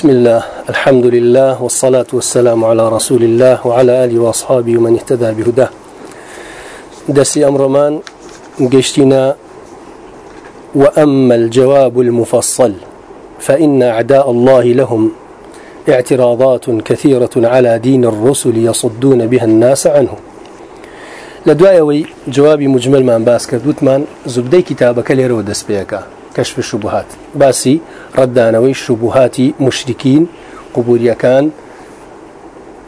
بسم الله الحمد لله والصلاة والسلام على رسول الله وعلى آله وأصحابه ومن اهتدى بهداه. دسي أمرمان قشتنا وأما الجواب المفصل فإن أعداء الله لهم اعتراضات كثيرة على دين الرسل يصدون بها الناس عنه. لدوايوي جوابي مجمل من باس كردوتمان زبدي كتابك ليرو دس کەشف شوبهات. باسی ڕەتدانەوەی شوبهاتی مشرکین قوبوریەکان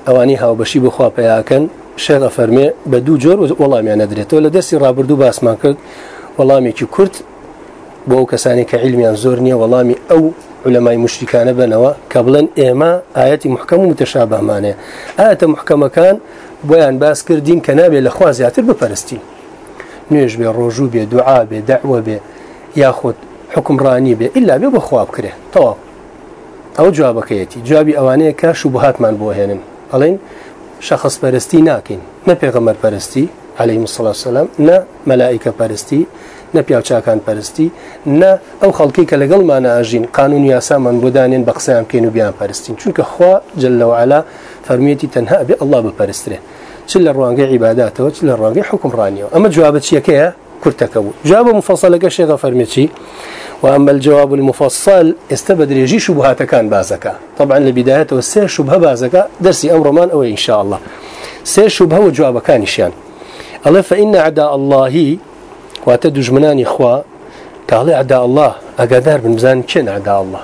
ئەوانی هاوبەشی بخوا پیاکەن شێغە فەرمێ بە دوو جۆر وەڵامیان نەدرێتەوە لە دەستی ڕابردوو باسمان کرد وەڵامێکی کورت بۆ ئەو کەسانی کە عیلمیان زۆر نییە وەڵامی ئەو لەمای مشتکانە بنەوە کە بڵێن ئێمە ئاەتی محکەم و متەشابەمانەیە ئاەتە محکەمەکان بۆیان باس کردین کە نابێت لەخوا زیاتر بپەرستین. نوێژ بێ ڕۆژوو بێ دوعا بێ دەعوە بێ یاخود ڕانی بێ. ئللا بێ بەخوا بکرێ تەواو. ئەو جوابەکەیەتی. جوابی ئەوانەیە کە شوبهاتمان بۆ هێنن ئەڵێن شخص پەرستی ناکەین. نە پێغەمەر پەرستی عليه الصلاة والسلام نە مەلائکە پەرستی نە پیاوچاکان پەرستی نە ئەو خەڵکی کە لەگەڵمان ئاژین قانون یاسامان بۆدانێن بە قسەیان بکەین و بیان پەرستین. چونکە خوا جلەوەعالا فەرمیێتی تەنها بێ الله بپەرسترێ. چ لە ڕوانگەی عیباداتەوە چ لە ڕوانگەی حکمڕانیەوە. ئەمە چیەکەیە؟ كرتكو جواب مفصل لك شيخ فرميتي وأما الجواب المفصل استبد ريجي شبهات كان بازكا طبعا لبدايته السير شبهة بازكا درسي أمر مان أو إن شاء الله. سير شبهة وجواب كان شيان الله فإن أعداء الله واتدج منان إخوة. قال أعداء الله. أقدر من مزان كن أعداء الله.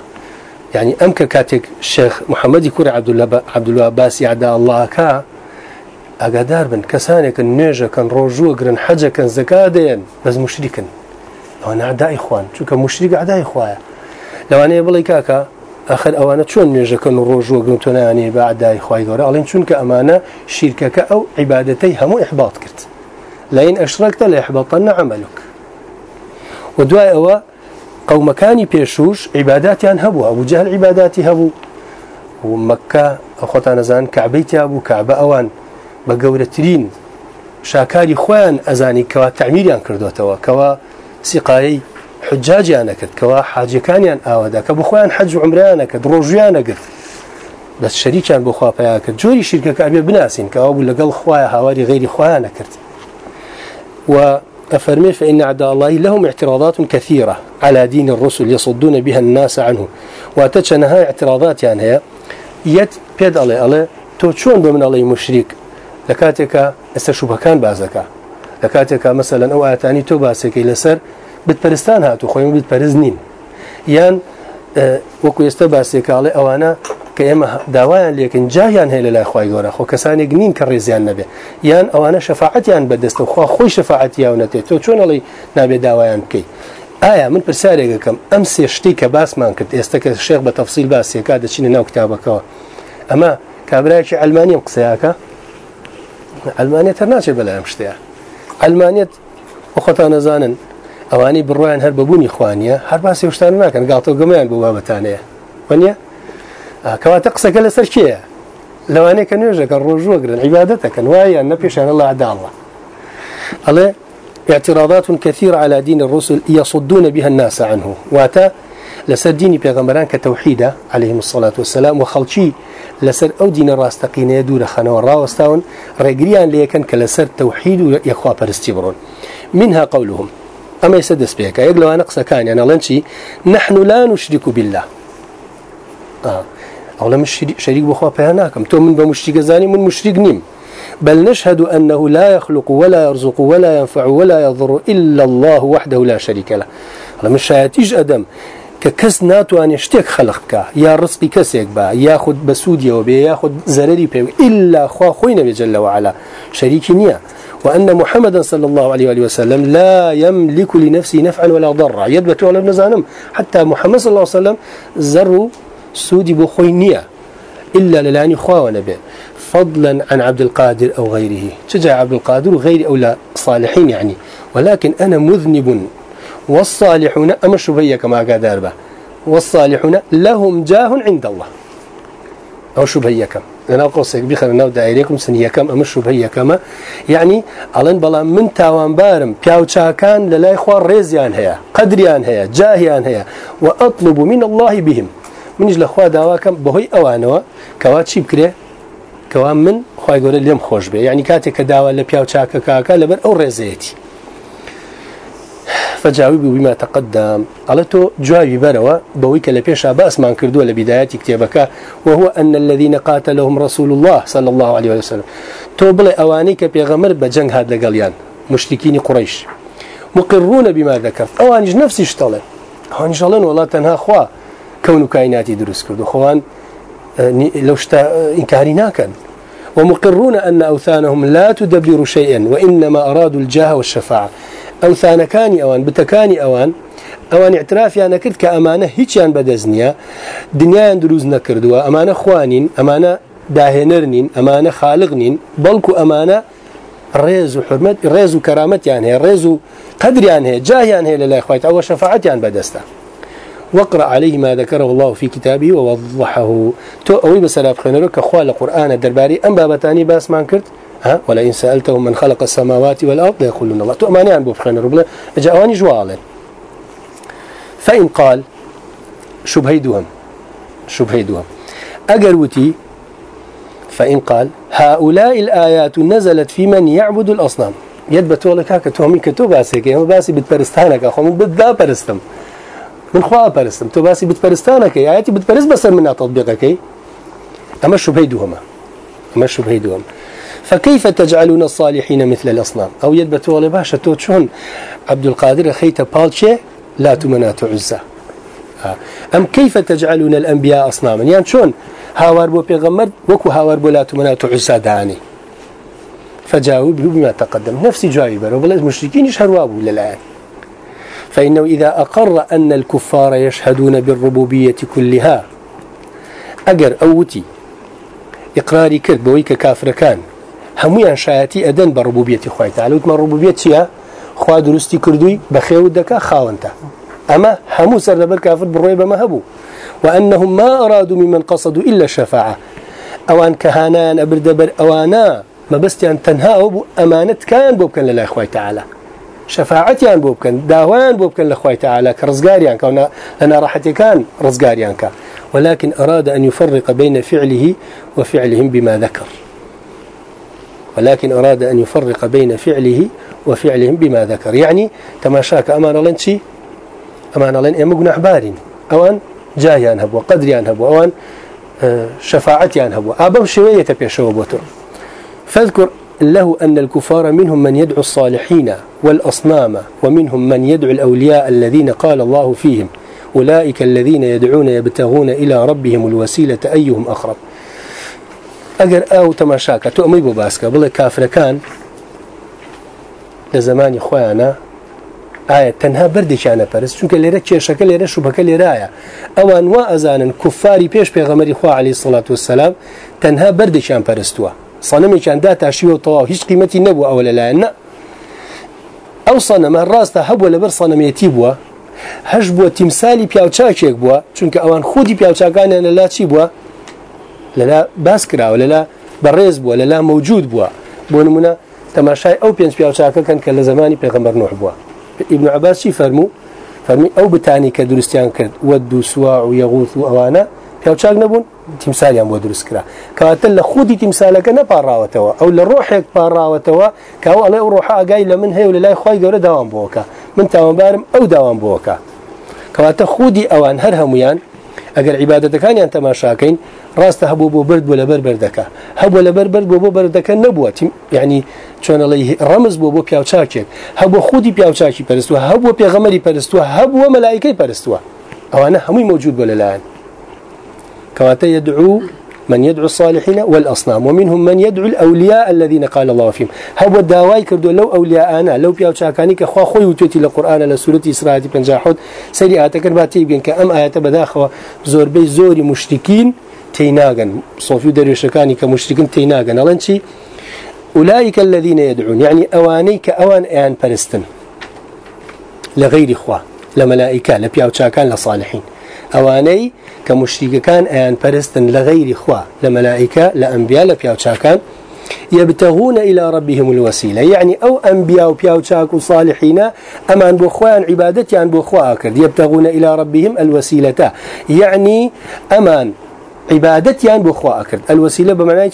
يعني أمك كاتك الشيخ محمد يكون عبد الله عبد الله باسي أعداء الله كا. ئاگادار بن کەسانێکن نوێژەکەن ڕۆژووەگرن حەجەکەن زەکادێن بەس مشریکن ئەوە نعدای خوان چونکە مشریک عدای خوایە. لەوانەیە بڵی کاکە آخر ئەوانە چۆن نوێژەکەن و ڕۆژوەگرن تۆنیانێ بە عدای خی گەۆرە ئەڵێن چونکە ئەمانە شیرکەکە ئەو عیباەتەی هەموو احباط کرد. لەین ئەشرەکتە لە احباطە نەعملک و دوای ئەوە قومەکانی پێشوش عیباداتیان هەبوو ئەو جهل عیباداتی هەبوو. و مەکە خۆتان نەزان کعبەیتیا بوو کعبە ئەوان. بە گەورەترین شاکاری خۆیان ئەزانی کەوا تعمیریان کردوێتەوە کەوا سیقایی حجاجیان نەکرد کەوا حاجەکانیان ئاوادا کە بخۆیان حەج و عمران نەکرد ڕۆژیان نەگرت بەس شەریکیان بۆ خواپیا کرد. جۆری شیرکەکە ئەبێ بناسین کەوا بوو لەگەڵ خوایە هاواری غیری خۆیان نەکرد و أفرمي فإن أعداء الله لهم اعتراضات كثيرة على دين الرسل يصدون بها الناس عنه. واتتشنها اعتراضات يعني هي يت بيد الله الله تو شون بمن الله مشرك لە کاتێکە ئێستا شوبەکان بازەکە لە کاتێکە مەسەلەن ئەو ئاتانی تۆ باسێکی لەسەر بتپەرستان هاتو خۆی بتپەرز نین. یان وەکو ئێستا باسێکاڵێ ئەوانە کە ئێمە داوایان لێکن جاهیان هەیە لە لای خی گۆرە خۆ کەسانێک نین کە ڕێزیان نەبێ. یان ئەوانە شەفاعەتیان بەدەستە خوا خۆی شەفاعەتی یاو نەتێت تۆ چۆنەڵی نابێ داوایان بکەیت ئایا من پرسیارێکەکەم ئەم سێ شتی کە باسمان کرد ئێستا کە شێخ بە تەفسیل باسیێکا دەچینە ناو کتابەکەەوە ئەمە کابراایکی ئەلمانیم قسەیاکە. ئەلمانێت هەر ناچێت بەلایەم شتەیە ئەلمانێت خۆتان نەزانن ئەوانی بڕۆیان هەر ببوونی خوانیە هەر باسی شتان ناکەن گاڵتە گەمیان بۆ بابەتانەیە وەنیە کەواتە قسەکە لەسەر کێە لەوانەیە کە نوێژەکە ڕۆژوەگرن عیبادەتەکەن وایە نەپێشان الله عداڵە ئەڵێ اعتراضات كثيرة على دين الرسل يصدون بها الناس عنه. واتا لسر ديني پیغمبران كتوحيدة عليهم الصلاة والسلام وخلشي لسر أو دين راستقين دور خانوا راوستاون رقريان ليكن كلسر توحيد يخوا برستيبرون منها قولهم أما يسدس بيك يقلوا نقص كان يعني لنشي نحن لا نشرك بالله. آه. أو لم شريك بخوا بياناكم تو من بمشرك زاني من مشرك نيم بل نشهد أنه لا يخلق ولا يرزق ولا ينفع ولا يضر إلا الله وحده لا شريك له. لما شايتيج أدم کە کەس ناتوانێت شتێک خەلق بکە یا ڕسقی کەسێک بە یاخود بە سوودیەوە بێ یاخود زەرری إلا خوا نەبێت جل وعلا. شەریکی نییە. وأن محمدا صلى الله عليه وآله وسلم لا يملك لنفسه نفعا ولا ضرا. يدبت ولا نزانم. حتى محمد صلى الله عليه وسلم زر سودي بخوي نية إلا للاني خوا ونبي فضلا عن عبد القادر أو غيره. شجع عبد القادر وغير أو لا صالحين يعني. ولكن أنا مذنب والصالحون أما شبهية كما قادر به والصالحون لهم جاه عند الله. أو شبهية كم. أنا قصيك بخير ناو دائريكم سنية كم أما شبهية كما يعني ألين بلا من تاوان بارم. بياو كان للا إخوان ريزيان هيا قدريان هيا جاهيان هيا. وأطلب من الله بهم. منیش لە خوا داواکەم بەهۆی ئەوانەوە کەوا چی بکرێ کەوا من؟ گەورە لێم خۆش بێ ینی کاتێک کە داوا لە پیاو چاکە کاکە لەبەر ئەو ڕێزەتی فجاوب بما تقدم. على تو جوابي بروا بويك لبيش بأس ما كردوا لبدايات كتابك وهو أن الذين قاتلهم رسول الله صلى الله عليه وسلم. تو بلا أوانيك بيغمر بجنگ هذا لقليان. مشركين قريش. مقرون بما ذكر. أوانيج نفسي اشتغل أوانيج الله والله تنها خوا. كون كائناتي دروس كردو. خوان لو شتا إنكاري ناكن. ومقرون أن أوثانهم لا تدبر شيئا وإنما أرادوا الجاه والشفاعة. ئەو ثانەکانی ئەوان بتەکانی ئەوان ئەوان اعترافیان نەکرد کە ئەمانە هیچیان بەدەست نییە. دنیایان دروست نەکردووە ئەمانە خوانین ئەمانە داهێنەر نین ئەمانە خالق نین بەڵکو ئەمانە ڕێز و حرمەت ڕێز و کەرامەتیان هەیە ڕێز و قدریان هەیە جاهیان هەیە لە لای خۆیت ئەوە شەفاعتیان عليه ما ذكره الله في كتابه ووضحه. تو أوي بسلاب خنرك كخوال القرآن الدرباري أم بابتاني باس ما كرت ها؟ ولئن سألتهم من خلق السماوات والأرض يقولون الله. تؤمني عن بوفخين ربنا؟ جاءواني جوالين فإن قال شبهيدهم شبهيدهم أقروتي فإن قال هؤلاء الآيات نزلت في من يعبد الأصنام. يد لك هكا تومي كتو باسي كي باسي بتبرستانك. أخو من بدا برستم. من خوا برستم. تو باسي بتبرستانك. آياتي بتبرست بس من تطبيقك أما شبهيدهم أما شبهيدهم فكيف تجعلون الصالحين مثل الأصنام؟ أو يدبت والله باشا توتشون عبد القادر خيت بالشي لا تمنات عزة. أم كيف تجعلون الأنبياء أصناما؟ يعني شون هاوار بو بيغمر وكو هاوار بو لا تمنات عزة داني فجاوب بما تقدم. نفسي جاوبه وبلا المشركين يشهروا أبو للآن فإنه إذا أقر أن الكفار يشهدون بالربوبية كلها أجر أوتي إقراري كرد بويك كافر كان. هەمویان شایەتی ئەدەن بە ڕبوبیەتی خۆی تعلوتمە ڕبوبیت چییە؟ خوا دروستی کردووی بەخێوت دەکا خاوەنتە ئەمە هەموو سەر لەبەر کافر بڕۆی بەمە وأنهم ما أرادوا ممن قصدوا إلا الشفاعة. أوان كهانان أبر دبر أوانا ما بس يعني تنها أو أمانة كان بوبكن لله إخوة تعالى شفاعتيان بوبكن داوان بوبكن لأخوة تعالى كرزقاريان كونا لنا راحتي كان رزقاريان ولكن أراد أن يفرق بين فعله وفعلهم بما ذكر. ولكن أراد أن يفرق بين فعله وفعلهم بما ذكر. يعني تماشاك أمان لنشي أمان لن أمقنا حبار أوان جايان هبوا قدريان هبوا أوان آه، شفاعتيان هبوا أبو شوية بيشو بوتو فاذكر له أن الكفار منهم من يدعو الصالحين والأصنام ومنهم من يدعو الأولياء الذين قال الله فيهم أولئك الذين يدعون يبتغون إلى ربهم الوسيلة أيهم أقرب؟ ئەگەر ئەو تەماشاکە تۆ ئەمەی بۆ باسکە بڵێ کافرەکان لە زمانی خۆیانە ئایا تەنها بەردێکیانە پەرست چونکە لێرە کێشەکە لێرە شوبەکە لێرایە. ئەوان وا ئەزانن کوفاری پێش پێغەمەری خوا علی سڵات وسلام تەنها بەردێکیان پەرستووە. سەنەمێکیان دا تاشیوە تەواو هیچ قیمەتی نەبوو ئەوە لەلایەن نە ئەو سەنەمە ڕاستە هەبووە لەبەر سەنەمێتی بووە هەش بووە تیمسالی پیاوچاکێک بووە چونکە ئەوان خودی پیاوچاکانیان لەلا چی بووە. لەلا باس کراوە لەلا بەڕێز بووە لەلا موجود بووە. بۆ نمونە تەماشای ئەو پێنج پیاوچاکەکەن کە لە زەمانی نوح بووە. ابن عباس چی فەرموو؟ فەرمی ئەو بتانی کە دروستیان کرد وەد و سووا و یەغوت و ئەوانە پیاوچاک نەبوون تیمسالیان بۆ دروست کرا. کەواتە لە خودی تیمسالەکە نەپاڕاوەتەوە ئەو لە ڕۆحێک پاڕاوەتەوە کاو ئەڵێ ئەو ڕۆح ئاگای لە من هەیە و لە لای خۆی گەورە داوام بۆکە من تاوانبارم ئەو داوام بۆکە کەواتە خودی ئەوان هەر هەمویان ئەگەر عیباەتەکانیان تەماشاکەین ڕاستە هەبوو بۆ برد بۆ لەبەر بەردەکە هەبوو لەبەر برد بۆ بۆ بەردەکە نەبووە. یعنی چۆنەڵی ڕەمز بۆ بۆ پیاوچاکێک. هەبوو خودی پیاوچاکی پەرستووە هەبوو پێغەمەری پەرستووە هەبووە مەلایکەی پەرستووە. ئەوانە هەمووی موجود بۆ لەلایەن. کەواتە يدعو من يدعو الصالحين والأصنام ومنهم من يدعو الأولياء الذين قال الله فيهم. هو الدواي كردو لو أولياء أنا لو بياو شاكاني كخوا خوي وتوتي للقرآن لسورة إسراء بنجاحود سيري آتكر باتي بين كأم آيات بداخوا زور بي زوري مشتكين تيناغن. صوفي دريشكاني كمشتكين تيناغن. ألانشي أولئك الذين يدعون. يعني أواني كأوان أيان برستن لغير إخوة لملائكة لبياو شاكان لصالحين. أواني كمشرك كان أيان برستن لغير إخوة لملائكة لأنبياء لبياو شاكان يبتغون إلى ربهم الوسيلة. يعني أو أنبياء وبياو شاكو صالحين أمان بأخوان عبادتي عن بأخوة أكرد يبتغون إلى ربهم الوسيلة. يعني أمان عبادتي عن بأخوة أكرد الوسيلة بمعنى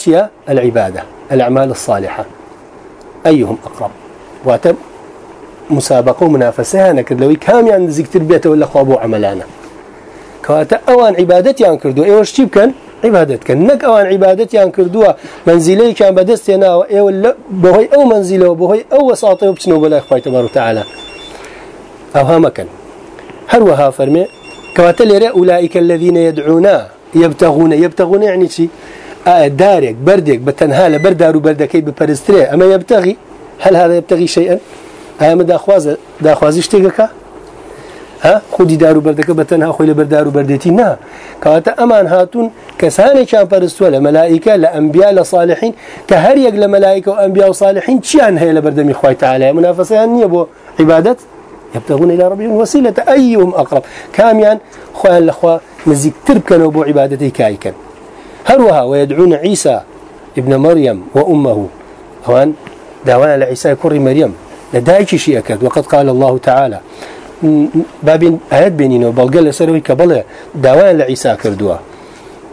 العبادة الأعمال الصالحة. أيهم أقرب؟ واتب مسابقة ومنافسة نكرد لو كام يعني ذكر بيته ولا خوابو عملانا كواتا أوان عبادتي عن كردو إيوش تيب كان عبادت كان نك أوان عبادتي عن كردوا منزلي كان بدست هنا إيه ولا بهي أو منزله وبهي أو وساطه وبتنو بلا إخوة تبارك وتعالى أو هما كان هروها فرمي كواتا لري أولئك الذين يدعونا يبتغون يبتغون يعني شي دارك بردك بتنها لبردار وبردكي ببرستري أما يبتغي هل هذا يبتغي شيئا؟ أما داخواز داخواز اشتغكا ها؟ خودی دارو بردەکە بەتەنها خۆی لە بەردار و بەردێتی نا کەواتە ئەمان هاتون کەسانێکیان پەرستووە لە مەلایکە لە ئەمبیا لە صالحین کە هەر یەک لە مەلایکە و ئەمبیا و صالحین چیان هەیە لە بەردەمی خۆی تعالی منافسیان نییە بۆ عیبادت يبتغون إلى ربهم وسيلة أيهم أقرب. كاميان خوان الأخوة نزيك تربكن بو عبادتي كايكن هروها ويدعون عيسى ابن مريم وأمه هوان دعوانا لعيسى كري مريم لدايك شيء أكد وقد قال الله تعالى بابين آيات بينينه وبلغ لسروي كبله دعوان لعيسى كردوا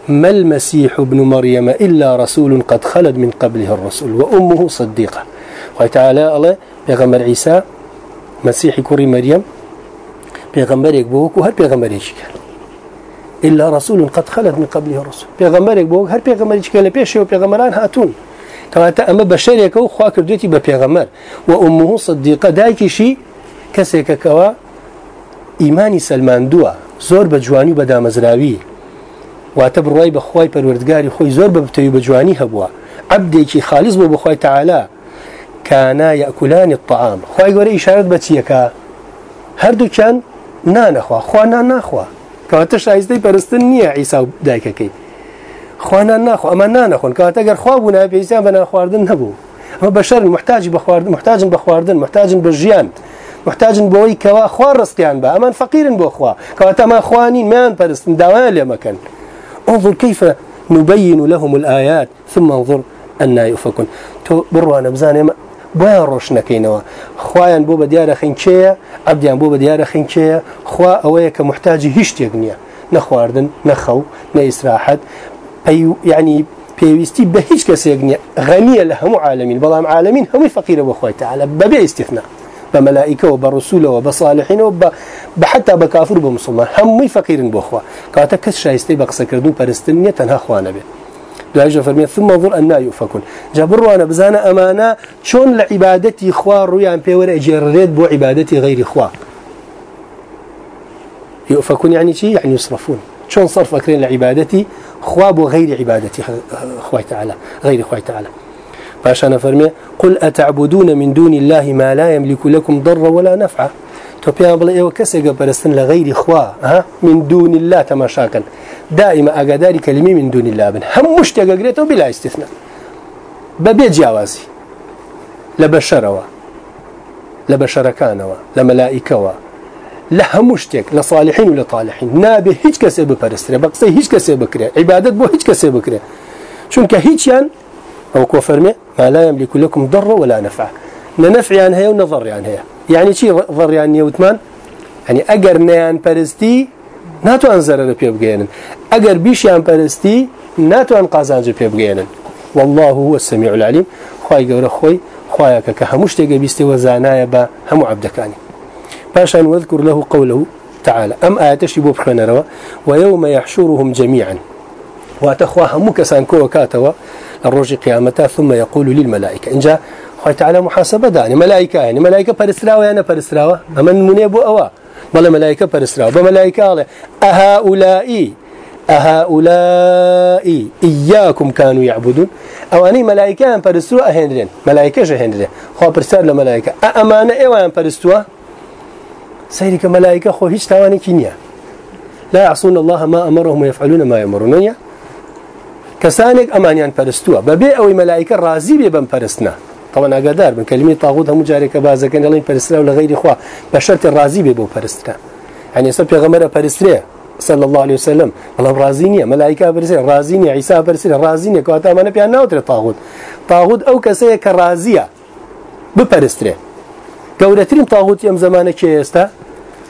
ما المسيح ابن مريم إلا رسول قد خلد من قبله الرسول وأمه صديقة. وتعالى الله بيغمر عيسى مسيح كوري مريم بيغمر يكبوك وهل بيغمر يشكال إلا رسول قد خلد من قبله الرسول. بيغمر يكبوك هل بيغمر يشكال بيشي وبيغمران هاتون كما أما بشر يكو خواكر دوتي ببيغمر وأمه صديقة دايكي شي كسيك كوا ئیمانی سلماندووە زۆر بە جوانی و بە دامەزراوی. واتە بڕای بەخوای پەروەردگاری خۆی زۆر بە بتەوی بە جوانی هەبووە. عبدێکی خالص بۆ بخوای تعالا كانا يأكلان الطعام. خواهي قولي إشارة بتيكا هەردووچان نانەخوا خوا نان ناخوا. کەواتە شایستەی پەرستن نییە عیسا دایکەکەی. خوانان ناخۆ ئەمە نانەخۆن کەواتە گەر خوا بوو ناپێسیان بە ناخواردن هەبوو ئەمە بەشەر محتاجی بەخواردن محتاجن بەخواردن محتاجن بە ژیان. محتاجن بۆی کەوا خوار ڕستیان بە ئەمان فەقیرن بۆ خوا. کەواتەما خوانین میان پەرستن داوایان لێ مەکەن. انظر كيف نبين لهم الآيات ثم انظر أن يؤفكون. تو بڕوانە بزانێ بۆیان ڕۆشنەکەینەوە خوایان بۆ بە دیارە خینچەیە عبدیان بۆ بە دیارە خینچەیە خوا ئەوەیە کە محتاجی هیچ شتێک نییە. نەخواردن نەخەو نەئیسراحەت یعنی پێویستی بە هیچ کەسێک نییە غەنیە لە هەموو عالمین بەڵام عالمین هەمووی فەقیرە بملائكة وبرسوله وبصالحين وب بحتى بكافر بمسلمان هم فقير بأخوا كاتا كس شايستي بقصة كردون برستنية تنها خوانا به دعاجة فرمية ثم ظل أن يفكون جابروا أنا بزانا أمانة شون لعبادتي خوار رويان بيور أجرد بو عبادتي غير خوا يؤفكون يعني شيء يعني يصرفون. شون صرف أكرين لعبادتي خواب وغير عبادتي خوي تعالى غير خوي تعالى. باشا فرمي قل أتعبدون من دون الله ما لا يملك لكم ضر ولا نفع تو بيان بلا إيوه كسيغا برستن لغير خوا ها؟ من دون الله تماشاكا دائما اقداري كلمه من دون الله بن. هم مشتاق قريته بلا استثناء. ببيت جوازي لبشروا. لبشركانوا. لملائكوا. لها مشتك لصالحين ولطالحين. نابي هيج كسي ببرستري. بقصي هيج كسي بكري. عبادت بو هيج كسي بكري. شونك هيج يعني أو كفرمي ما لا يملك لكم ضر ولا نفع. نفع يعني هي ونضر يعني هي. يعني شيء ضر يعني يوتمان يعني أجر نيان برستي ناتو أن زرر بيبقينن أجر بيش يان برستي ناتو أن قازانج بيبقينن والله هو السميع العليم. خواي قول خوي خوايا كهمش تيجي بيستي وزانايا با هم عبدكاني باشا واذكر له قوله تعالى أم آياتش يبوب خنا ويوم يحشرهم جميعا. وأتخواها مكسان كو كاتوا الروج قيامته ثم يقول للملائكة. إن جاء خوي تعالى محاسبة داني. ملائكة يعني. ملائكة برسراوة يعني برسراوة أمن منيبو أوا. بل ملائكة برسراوة بملائكة أهؤلاء أهؤلاء إياكم كانوا يعبدون. أو أني ملائكة أن برسروا أهندرين. ملائكة جهندرين خو برسال لملائكة أأمانة إيوة أن برسروا سيرك ملائكة خو هيش تواني كينيا لا يعصون الله ما أمرهم ويفعلون ما كسانك أمانيان فرستوا ببيع أو ملائكة رازي ببن فرستنا طبعا أقدار من كلمة طاغوت هم جارك بازا كان يلين فرستنا ولا غير إخوة بشرط الرازي ببو فرستنا يعني يسب غمرة فرستنا صلى الله عليه وسلم. الله رازينية ملائكة برسل رازينية عيسى برسل رازينية كواتا ما نبيان ناوتر طاغوت. طاغوت أو كسية كرازية بپەرسترێ. گەورەترین تاغوتی ئەم زمانە کێ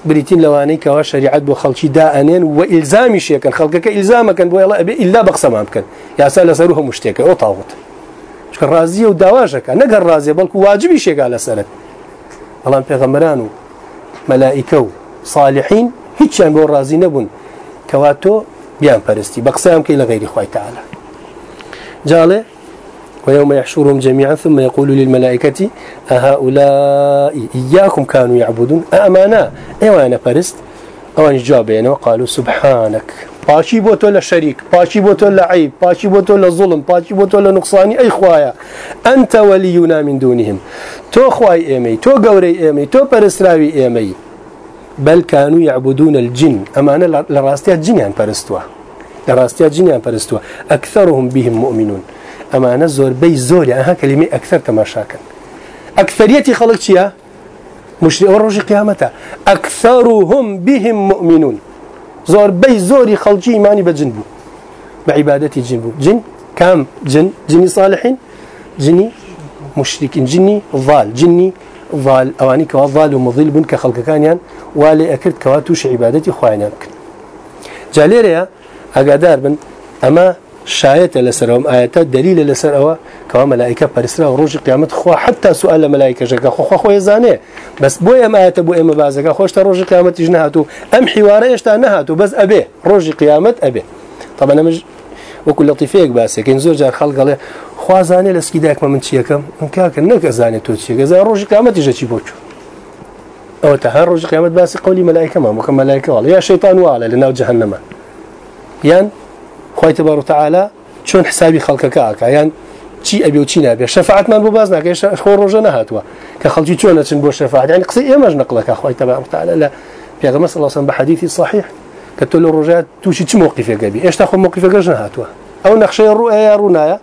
ئێستا بریتین لەوانەی کەوا شریعت بۆ خەڵکی دائەنێن و ئیلزامی شێکن خەڵکەکە ئیلزامەکەن بۆ ئێڵە ئەبێ ئیلا بە قسەمان بکەن یاسا لەسەر هەموو شتێکە ئەو تاغوت چکە ڕازیە و داواژەکە نەگەر ڕازیە بەڵکو واجبی شێگا لەسەرت بەڵام پێغەمەران و مەلائیکە و صالحین هیچیان بۆ ڕازی نەبوون کەوا تۆ بیان پەرستی ويوم يحشرهم جميعا ثم يقول للملائكة أهؤلاء إياكم كانوا يعبدون؟ أمانا أيوانا فرست. أوان جابين وقالوا سبحانك. باشي بوتو لشريك باشي بوتو لعيب باشي بوتو لظلم باشي بوتو لنقصاني أي خوايا أنت ولينا من دونهم. تو خواي إيمي تو قوري إيمي تو برسراوي إيمي. بل كانوا يعبدون الجن. أمانا لراستيا جنيان برستوا لراستيا جنيان برستوا أكثرهم بهم مؤمنون. أمانة زور بي زور يعني كلمة أكثر تماشاكا أكثرية خلق شيا؟ مش ورج قيامته. أكثرهم بهم مؤمنون. زور بي زور خلقي إيماني بجنبو بعبادتي جنبو جن؟ كام جن؟ جني صالحين؟ جني مشركين. جني ضال. جني ضال. أواني كوا ضال ومضل بن كخلق كان يعني والي أكرت كواتوش عبادتي خوانك جاليريا أقدار بن. أما شايت لسرهم آيات دليل لسر كوا ملائكة برسرا وروج قيامة خوا حتى سؤال ملائكة جاك خو خو خو يزانه بس بو ما آيات بو إما بعزك خوش تروج قيامة جنهاتو أم حوار إيش تنهاتو بس أبي روج قيامة أبي. طبعا مش وكل لطيفيك بس كين زور جار خلق له خوا زانه لسكي داك ما من شيكم من كاك نك زانه تو شيء زي روج قيامة جا شي بوچو؟ أو تهر روج قيامة بس قولي ملائكة ما مكم ملائكة والله. يا شيطان وعلى لنا جهنم. يعني خوي تبارك وتعالى شون حسابي خلقك كاك يعني چی ئەبێ و چی نابێ شەفاعتمان بۆ باز ناکە خۆ ڕۆژە نهاتووە کە خەڵکی چۆن نەچن بۆ شەفاعت يعني قسەی ئێمەش وتعالى لا پێغەمبەر صلى الله عليه وسلم بحديث صحيح کە تۆ لە ڕۆژات تووشی چ موقفێکە بی ئێشتا خۆ موقفەکەش نهاتووە ئەو نەخشەی ڕوئەیە ڕوونایە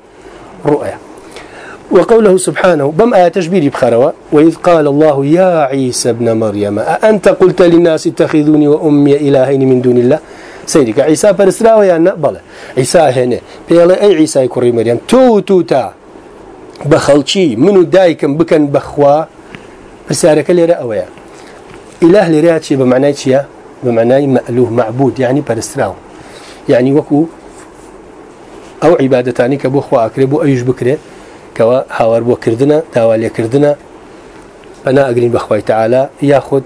وقوله سبحانه بم آية تشبير بخروا؟ وإذ قال الله يا عيسى ابن مريم أأنت قلت للناس اتخذوني وأمي إلهين من دون الله؟ سيدك عيسى فرسراوه يعني بلا عيسى هنا. بيلا أي عيسى يكري مريم تو تو تا. بخلشي. منو دايكم بكن بخوا. رسالك اللي رأويا إله اللي رأتي بمعنى شيء بمعنى مألوه معبود. يعني فرسراو يعني وكو أو عبادتاني كبو خوا أكربو أيش بكره كوا هاور بو كردنا تاوالي كردنا. أنا أقرين بخواي تعالى. ياخد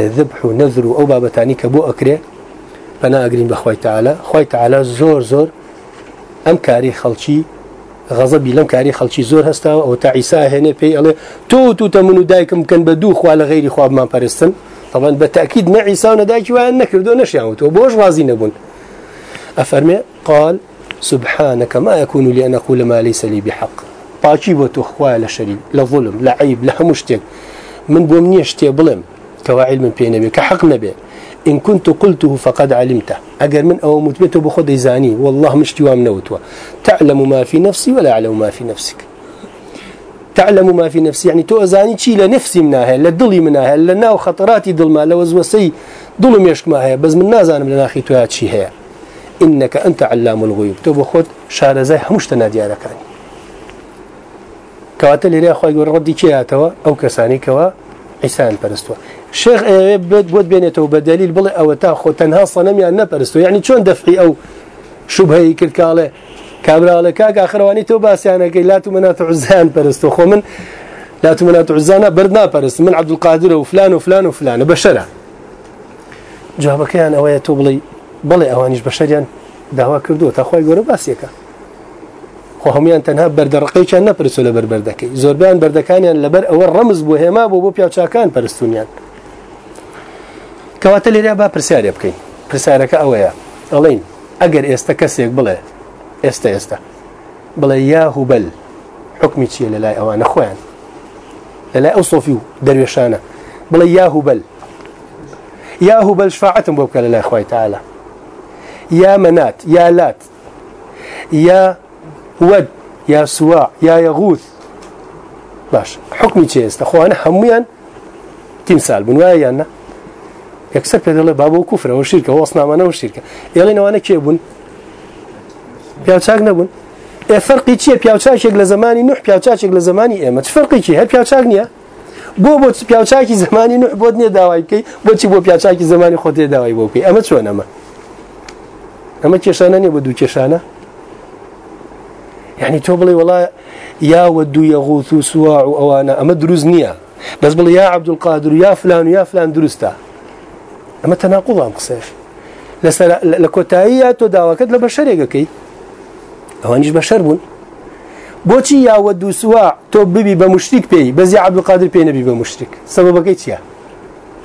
ذبح ونذر أو بابتاني كبو أكره فنا أقرين بخوي تعالى. خوي تعالى زور زور. أم كاري خلشي غضبي لم كاري خلشي زور هستا. أو تعيسى هنا في الله. تو تو تمنو دايكم كان بدو خو على غير خواب ما فرستن طبعا بالتأكيد مع عيسى وندايك وأن نكردو نشيعوت وبوش غازي نبون. أفرمي قال سبحانك ما يكون لي أن أقول ما ليس لي بحق. باقي بوتو خواه لشريك لظلم لعيب لحمشتك من بومنيشتي بلم. كواعل من بينبي كحق نبي. إن كنت قلته فقد علمته. أجر من أو مثبته بخد يزاني والله مش توام نوتوا. تعلم ما في نفسي ولا أعلم ما في نفسك. تعلم ما في نفسي. يعني تو أزاني شيء لنفسي منها لدلي منها لنا وخطراتي ظلمة ما لوزوسي ظلم يشك معها بس من نازان من أخي تو شيء هي. إنك أنت علام الغيوب. تو بخد شار زي همش تنادي على كاني كواتل ريا خوي ردي كي أو كساني كوا؟ عيسان برستوا شێخ ئەوێ بێت بۆت بێنێتەوە بە دلیل بڵێ ئەوە تا خۆ تەنها سەنەمیان نەپەرستو یعنی چۆن دەفعی ئەو شوبهەیە کرد کاڵێ کابراڵە کاک ئاخرەوانی تۆ باسییانەکەی لات و منات عزان پەرستۆ خۆ من لات و منات عزانە برد ناپەرست من عبدولقادرە و فلان و فلان و فلانە بەشەرە جوابەکەیان ئەوەیە تۆ بڵێ بڵێ ئەوانیش بەشەریان داوا کردووە تا خۆی گەورە باسیەکە خۆ هەمویان تەنها بەردەڕقییان نەپرسۆ لە بەربەردەکەی زۆربیان بەردەکانیان لەبەر ئەوە ڕەمز بۆ هێما بۆ بۆ پیاچکان پەرستونیان. کەواتە لێرە با پرسیارێ بکەین پرسیارەکە ئەوەیە ئەڵین ئەگەر ئێستا کەسێک بڵێ ئێستا ئێستا بڵێ یا هوبەل حکمی چییە لە لای ئەوانە خۆیان لە لای ئەو سۆفی و دەروێشانە بڵێ هوبەل شفاعتم بۆ بکە لە لای یا منات. یا لات. یا ود. یا سواع. یا یغوث باش. حکمی چێ ئێستا خۆوانە هەمویان تیمسال بن وایە یەکسەر پێ دەڵێ بابە و کوفرەوە شیرکە وەسنامانە و شیرکە. ئێڵینەوانە کێ بوون؟ پیاچاک نەبوون. ئێ فەرقی چییە پیاچاکێک لە زمانی نوح پیاچاکێک لە زمانی ئێمە؟ فەرقیی هەر پیاچاک نییە؟ بۆ بۆ پیاچاکی زمانی نوح بۆت نیە داوای بکەی بۆچی بۆ پیاچاکی زمانی خۆتێ داوای بۆ بکەی؟ ئەمە چۆن ئەمە؟ ئەمە کێشانە نیە بە دوو کێشانە؟ یعنی تۆ بڵێ وڵا یاوە دوو یەغوت و سووا و ئەوانە ئەمە دروست نییە. بەس بڵێ یا عبدولقادر و یا فلان و یا فلان دروستە. دروستا أما تناقض أم قصيش لسر لكوتايا تو داواكت لبشريكي أوانيش بشر بون. بۆچی یاوە دووسوا تۆ ببی بە مشتێک پێی بەزی عبدقادر پێ نەبی بە مشتێک سەبەکەی چیە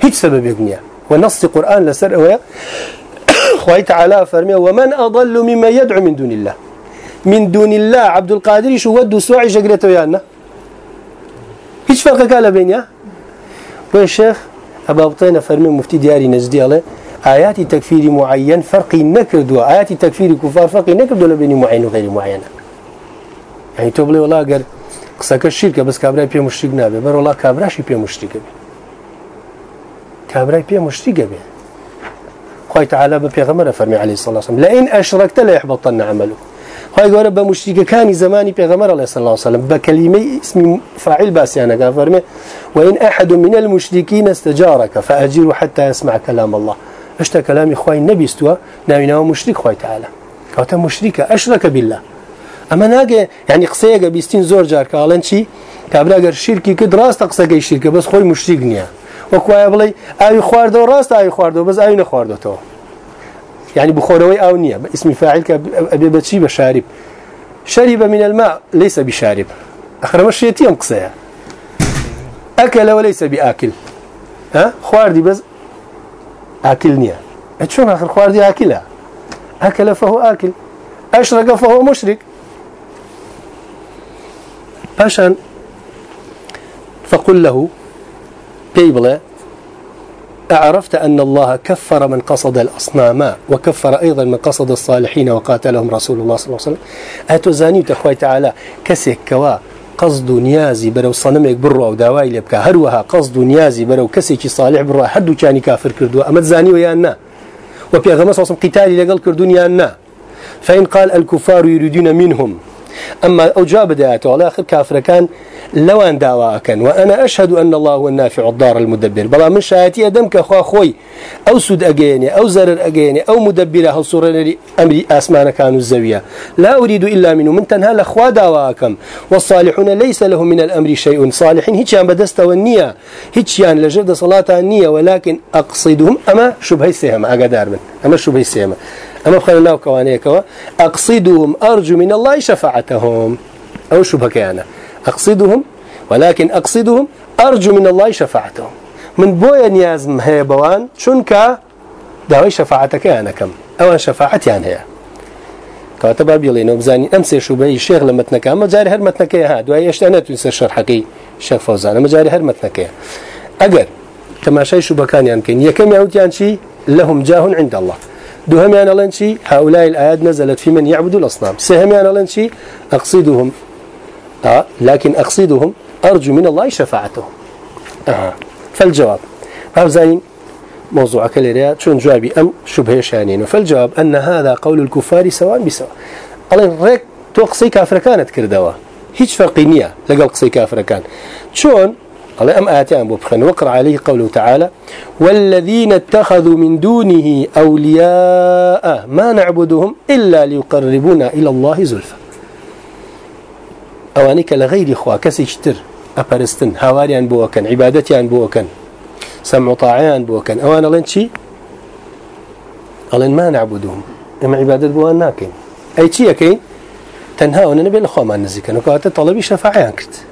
هیچ سەبەبێک نییە ونص قرآن لسر أويا خوي تعالى فرمي ومن أضل مما يدعو من دون الله. من دون الله عبد القادر شو ودو سواعي شقرته ويانا هيش فرق قال بينيا؟ والشيخ أبا بطينا فرمي مفتي دياري نزدي عليه آيات تكفير معين فرق نكردوا آيات تكفير كفار فرق نكردوا لبين معين وغير معين. يعني تقولي والله قال قصك الشركة بس كابراي بيه مشرك نابي بر والله كابراشي بيه مشرك بي. كابراي بيه مشرك بي. خوي تعالى ببيغمر فرمي عليه الصلاة والسلام لئن أشركت لا يحبطن قال بمشرك كان زماني بيغمر عليه الصلاة والسلام بكلمة اسم فاعل باسيانا قال فرمي وإن أحد من المشركين استجارك فأجير حتى يسمع كلام الله. اشتا كلامي خوي النبي استوى ناوينا مشرك خوي تعالى كوتا مشركة أشرك بالله. اما ناگه يعني قصيقه بيستين زور جار قالن شي كابرا اگر شركي كد راست قصيقه شركه بس خوي مشرك نيا وكوايا بلي اي خواردو راست اي خواردو بس اي نخواردو تو يعني بخوروي أو نيا اسم فاعل ابي بتشي بشارب شرب من الماء ليس بشارب. اخر مش يتيم قصيها اكل وليس بآكل. ها؟ خواردي بس آكل نيا شلون آخر خواردي اكلها اكل فهو آكل. اشرق فهو مشرك باشان فقل له بيبلا أعرفت أن الله كفر من قصد الأصنام وكفر أيضا من قصد الصالحين وقاتلهم رسول الله صلى الله عليه وسلم. أتو زاني تخوي تعالى كسك كوا قصد نيازي برو صنمك برو أو داواي لبكا هروها قصد نيازي برو كسك صالح برو حدو كان كافر كردوا. أما زاني ويانا؟ وفي أغمس وصم قتالي لقل كردون يانا فإن قال الكفار يريدون منهم أما أو جاب دعاته على آخر كافر كان لو أن دعواكن وأنا أشهد أن الله هو النافع الضار المدبر. بلا من شاهتي أدمك أخوة خوي أو سود أجيني أو زرر أجيني أو مدبرة هل صورة أمري أسمان كانوا الزاوية. لا أريد إلا منه. من تنهى لأخوة دعواكم والصالحون ليس لهم من الأمر شيء. صالحين هيتشان بدست والنية. هيتشان لجرد صلاة النية. ولكن أقصدهم أما شبه السهم أقدار من. أما شبه السهم أما بخير الله كوانيكوا أقصدهم أرجو من الله شفاعتهم. أو شبه كيانا أقصدهم ولكن أقصدهم أرجو من الله شفاعتهم. من بويا نيازم هي بوان شنك داوي شفاعتك أنا كم؟ أو شفاعتي عن هي كاتب بيلين وبزاني أمس شبه الشيخ لما تنكا أما جاري هر متنكا هاد وهي أشتأنا تنسى شرحكي الشيخ فوزان أما جاري هر متنكا أجر تماشي شو بكان يمكن يكم يعود يعني شيء لهم جاه عند الله. دوهم يعني لن شيء هؤلاء الآيات نزلت في من يعبد الأصنام. سهم يعني لن شيء أقصدهم. آه لكن أقصدهم أرجو من الله شفاعتهم. آه فالجواب. هذا موضوع كالرياء شون جوابي أم شبه شانين فالجواب أن هذا قول الكفار سواء بسواء. الله ريك تو قصي كافر كانت كردوا هيج فرق نية لقل قصي كافر كان شون قال أم آتيان ببخن وقرأ عليه قوله تعالى والذين اتخذوا من دونه أولياء ما نعبدهم إلا ليقربونا إلى الله زلفا أوانيك لغير إخوة كسيشتر أبرستن هواريان بوكن عبادتيان بوكن سمع طاعيان بوكن. أوان لن شي؟ ألين ما نعبدهم. إما عبادة بوان ناكين. أي شيء كين تنهاون نبي الأخوة ما نزيكن. وكانت طلبي شفاعيان كت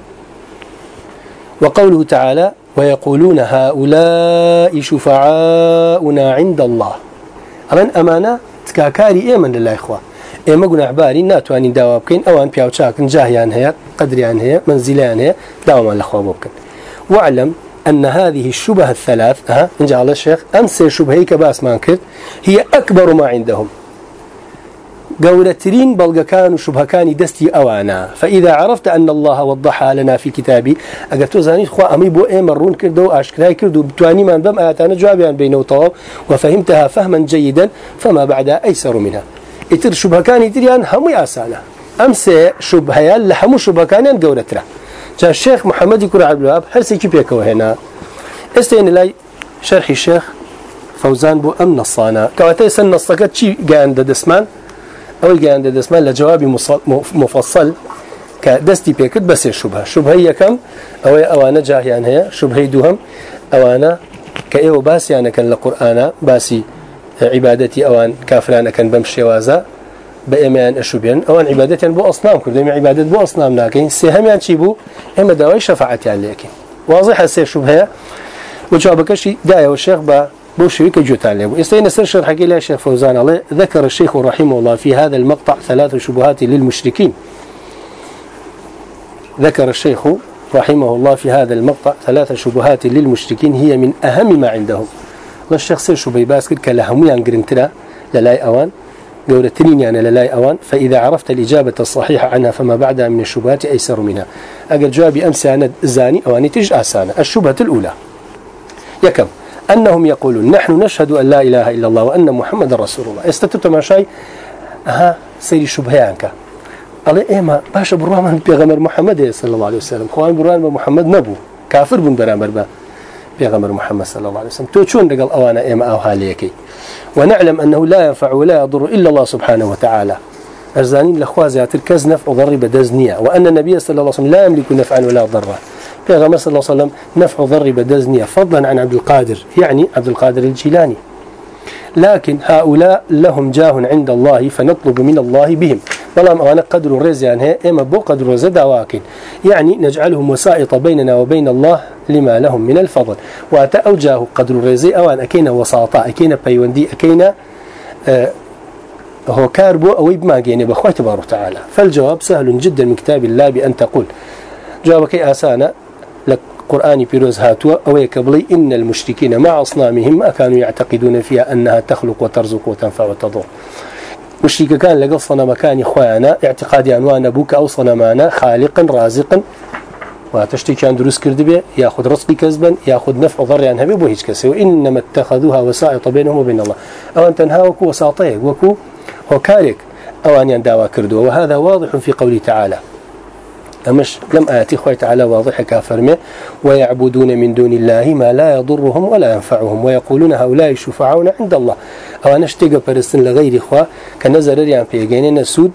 وقوله تعالى ويقولون هؤلاء شفعاؤنا عند الله. أمن أمانة تكاكاري إيمن لله إخوة. إيما قلنا عباري ناتواني داوا بكين أوان بياو تشاكن جاهيان هي قدريان هي منزليان هي داوا من الأخوة بكين واعلم أن هذه الشبه الثلاث ها إن جعل الشيخ أمس شبهيك باس ما هي أكبر ما عندهم. قولترين بلغكان وشبهكان دستي أوانا. فإذا عرفت أن الله وضحها لنا في كتابي أقلت زاني خوا أمي بو إيه مرون كردو أشكراي كردو بتواني من بم آتانا جوابيان بينه وطواب وفهمتها فهما جيدا فما بعد أيسر منها. إتر شبهكان يتريان هم آسانا. أمس شبهيان لحمو شبهكان قولترا جاء الشيخ محمد يكون عبد الوهاب هرسي كيف يكو هنا استين لاي شرح الشيخ فوزان بو أم نصانا. كواتي سن نصكت شي قاعد دسمان. أو قاعد دسمان لجواب مفصل كدستي بيكت بس الشبهة شبهة هي كم أو أوانا جاهيان هي شبهة دوهم أوانا كأيو باس يعني كان القرآن باسي عبادتي أوان كافران كان بمشي وازا بأمان أشوبين أوان عبادتي بو أصنام كردهم عبادت بو أصنام ناكين سيهم يعني شيبو إما دواي شفاعتي عليكين واضح هسه شبهة وجوابك شيء داية والشيخ با بو شريك جوتان له استين سر شرح له الشيخ فوزان الله ذكر الشيخ رحمه الله في هذا المقطع ثلاث شبهات للمشركين. ذكر الشيخ رحمه الله في هذا المقطع ثلاث شبهات للمشركين. هي من أهم ما عندهم. الشيخ سير شبهي باسكر كلهم ينقرنتنا للاي أوان. قولتنين يعني للاي أوان. فإذا عرفت الإجابة الصحيحة عنها فما بعدها من الشبهات أيسر منها. أقل جوابي أمس أنا زاني أواني تج آسانة الشبهة الأولى. يكم. أنهم يقولون نحن نشهد أن لا إله إلا الله وأن محمد رسول الله. استتبت ما شيء؟ ها سيري شبهيانك قال إيما باشا بروان بيغمر محمد صلى الله عليه وسلم. خوان بروان محمد نبو. كافر بن برامر با بيغمر محمد صلى الله عليه وسلم. تو شون رجال أوانا إيما أو هاليكي ونعلم أنه لا ينفع ولا يضر إلا الله سبحانه وتعالى. أرزانين لخوازات الكز نفع ضر بدزنيا وأن النبي صلى الله عليه وسلم لا يملك نفعا ولا ضرا. پیغمبر صلى الله عليه وسلم نفع ضر بدزنية فضلا عن عبد القادر يعني عبد القادر الجيلاني. لكن هؤلاء لهم جاه عند الله فنطلب من الله بهم. بلام أنا قدر الرز يعني إما بو قدر دواكن. يعني نجعلهم وسائط بيننا وبين الله لما لهم من الفضل. وأتى أوجاه قدر الرز أوان أكينا وساطة أكينا بيوندي أكينا آه هو كاربو أو بما جيني بخوة تبارك تعالى فالجواب سهل جدا من كتاب الله بأن تقول. جوابك آسانا. قرآن بيروز هاتوا أو يكبلي إن المشركين مع أصنامهم كانوا يعتقدون فيها أنها تخلق وترزق وتنفع وتضر. مشرك كان لقل صنم كان إخوانا اعتقاد أنوان بوك أو صنمانا خالقا رازقا. وتشتي كان دروس كردبه ياخذ رزقي كذبا ياخذ نفع ضر يعني بوهيج كسي. وإنما اتخذوها وسائط بينهم وبين الله. أو أن تنها وكو وساطيه وكو هو كارك أو أن ينداوا كردوا وهذا واضح في قوله تعالى. أمش لم آتي خوي تعالى واضح كافرمه ويعبدون من دون الله ما لا يضرهم ولا ينفعهم. ويقولون هؤلاء شفعون عند الله. أو أنا اشتقى برسن لغير إخوة. كنزر يعني في جينين السود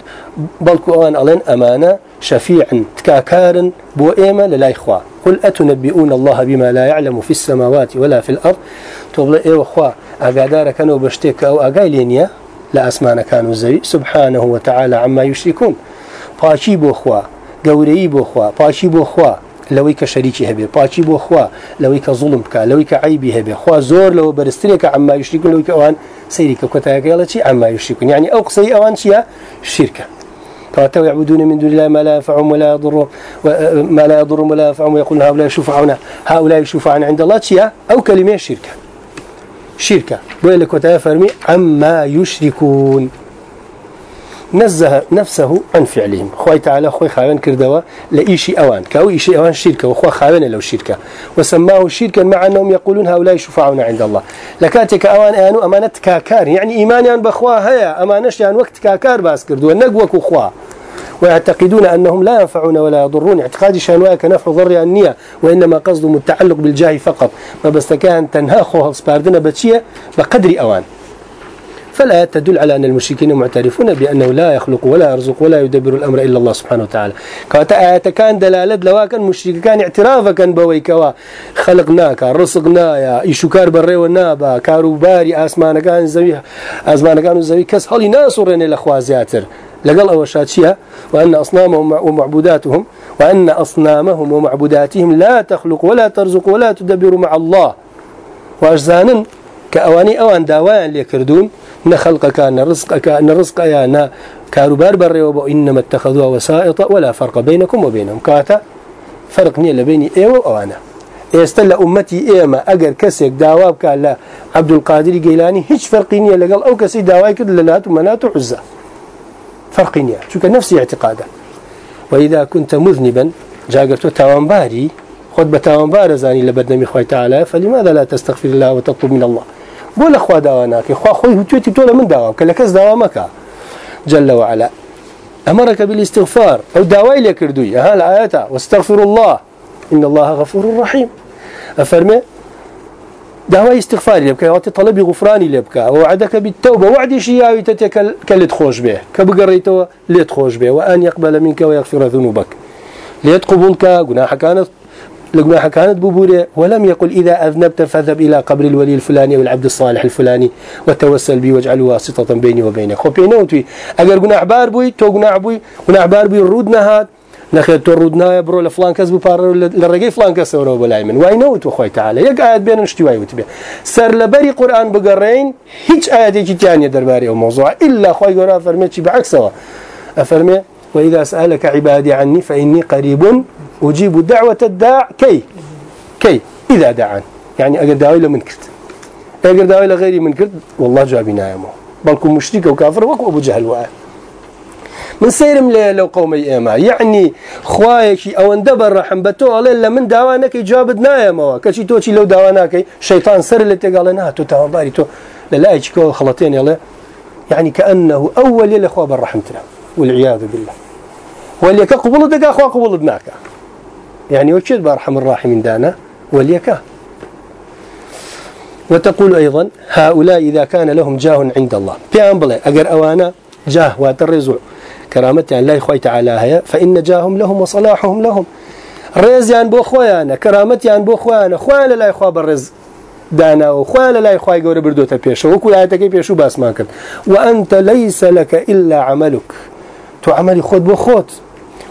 بلكو أوان ألين أمانة شفيع تكاكار بو إيما للا إخوة. قل أتنبئون الله بما لا يعلم في السماوات ولا في الأرض؟ تقول إيه إخوة أقادار كانوا بشتك أو أقايلين لا أسمان كانوا زي سبحانه وتعالى عما يشركون. باشي بو إخوة. گەورەی بۆ خوا پاشی بۆ خوا لەوەی کە شەریکی هەبێ پاچی بۆ خوا لەوەی کە زوڵم بکە لەوەی کە عیبی هەبێ خوا زۆر لەوە بەرزترێکە ئەمایشتیکن لەوەی کە ئەوان سەیری کە کۆتایەکەڵە چی ئەمایشتیکن یعنی ئەو قسەی ئەوان چییە؟ شیرکە. كاتوا يعبدون من دون الله ما لا ينفعهم ولا يضرهم ما لا يضرهم ولا ينفعهم ويقولون هؤلاء شفعاؤنا هؤلاء شفعاء عند الله تشيا أو كلمة شركة شركة ويلك وتفرمي عما يشركون نزه نفسه عن فعلهم. خوي تعالى خوي خاوين كردوا لإيشي أوان كاو إيشي أوان شركة وخوا خاوين لو شركة وسماه شركا مع أنهم يقولون هؤلاء شفعاؤنا عند الله. لكاتك أوان آنو أمانة كاكار يعني إيمانيا بخوا هيا أمانش يعني وقت كاكار باس كردوا نقوك وخوا ويعتقدون أنهم لا ينفعون ولا يضرون. اعتقاد شانواء كنفع ضر النية وإنما قصدهم التعلق بالجاه فقط. ما بس كان تنها خوها سباردنا بتشيه بقدر أوان فلا تدل على أن المشركين معترفون بأنه لا يخلق ولا يرزق ولا يدبر الأمر إلا الله سبحانه وتعالى. كواتا آيات كان دلالة لوا كان مشرك كان اعترافا كان بوي كوا. خلقناك رزقنا يا إيشوكار بري ونابا كاروباري أسمان كان زوي أسمان كانوا زوي كس. هلي ناصرين الأخوة زياتر. لقل أول شاتشيها وأن أصنامهم ومعبوداتهم وأن أصنامهم ومعبوداتهم لا تخلق ولا ترزق ولا تدبر مع الله. وأجزانا كأواني أوان داوان ليكردون. نخلق كان رزق كان يا نا كاروبار بري إنما اتخذوها وسائط ولا فرق بينكم وبينهم. كاتا فرق نية لبيني إيوة وأنا يستل أمتي إيما أجر كسيك داواب كان لا عبد القادر جيلاني فرق نية لقال أو كسي داواي كد للات ومنات وعزة. فرقينيا شو نفسي اعتقاده وإذا كنت مذنبا جاقرت تاوانباري خد بتاوانبار زاني لبدنمي خوي تعالى فلماذا لا تستغفر الله وتطلب من الله؟ بولا خوا داواناك خوا خوي هتوتي تولا من داوام كلكز داوامك جل وعلا أمرك بالاستغفار. أو داوي لكردوي ها الآيات واستغفر الله إن الله غفور رحيم. أفرمي دعوة استغفار لبك وقت طلب غفراني لبك ووعدك بالتوبة وعد شيء تتك كل تخوش به كبقريته لتخوش به وأن يقبل منك ويغفر ذنوبك. ليتقبلك. جناح كانت لجناح كانت ببورة ولم يقل إذا أذنبت فاذهب إلى قبر الولي الفلاني أو العبد الصالح الفلاني وتوسل بي واجعله واسطة بيني وبينك. خو بينوتي أجر جناح بار بوي تو جناح بوي جناح بار بوي رودنا هات نخير تردنا برو لفلان كسب بار للرجال فلان كسب ورا بلاي من وين نوت وخوي تعالى. يك آيات بين نشتوي وتبي. سر لبري قرآن بقرين هيج آيات يجي تانية درباري أو موضوع. إلا خوي قرآن فرمي بعكسه أفرمي وإذا سألك عبادي عني فإني قريب أجيب دعوة الداع كي؟ كي؟ إذا دعان. يعني أقدر دعوة من كرت أقدر دعوة غيري من كرت والله جابنا يا مو بلكم مشرك وكافر وكو أبو جهل وآه من سيرم لو قومي إما يعني خوايكي أو اندبر رحم بتو الله من دعوانك جابت نايا كشي توشي لو دعوانك شيطان سر اللي تقال نها تو تهباري تو. لا يجيكو خلطين يلا يعني كأنه أول يلي أخوة بالرحمة والعياذ بالله. وليك قبول دقا أخوة قبول دناك يعني وشد بارحم الراحمين دانا وليك. وتقول أيضا هؤلاء إذا كان لهم جاه عند الله. بيان بلا أجر أوانا جاه واترزع كرامتي عن الله خوي تعالى هي فإن جاهم لهم وصلاحهم لهم. رزيان بو خويانا كرامتي عن بو خويانا خويانا لا يخوا بالرز دانا وخوانا لا يخوا يقول بردوتا بيشو. وكل آياتك بيشو بأس ما وأنت ليس لك إلا عملك. تو عملي خود بو خود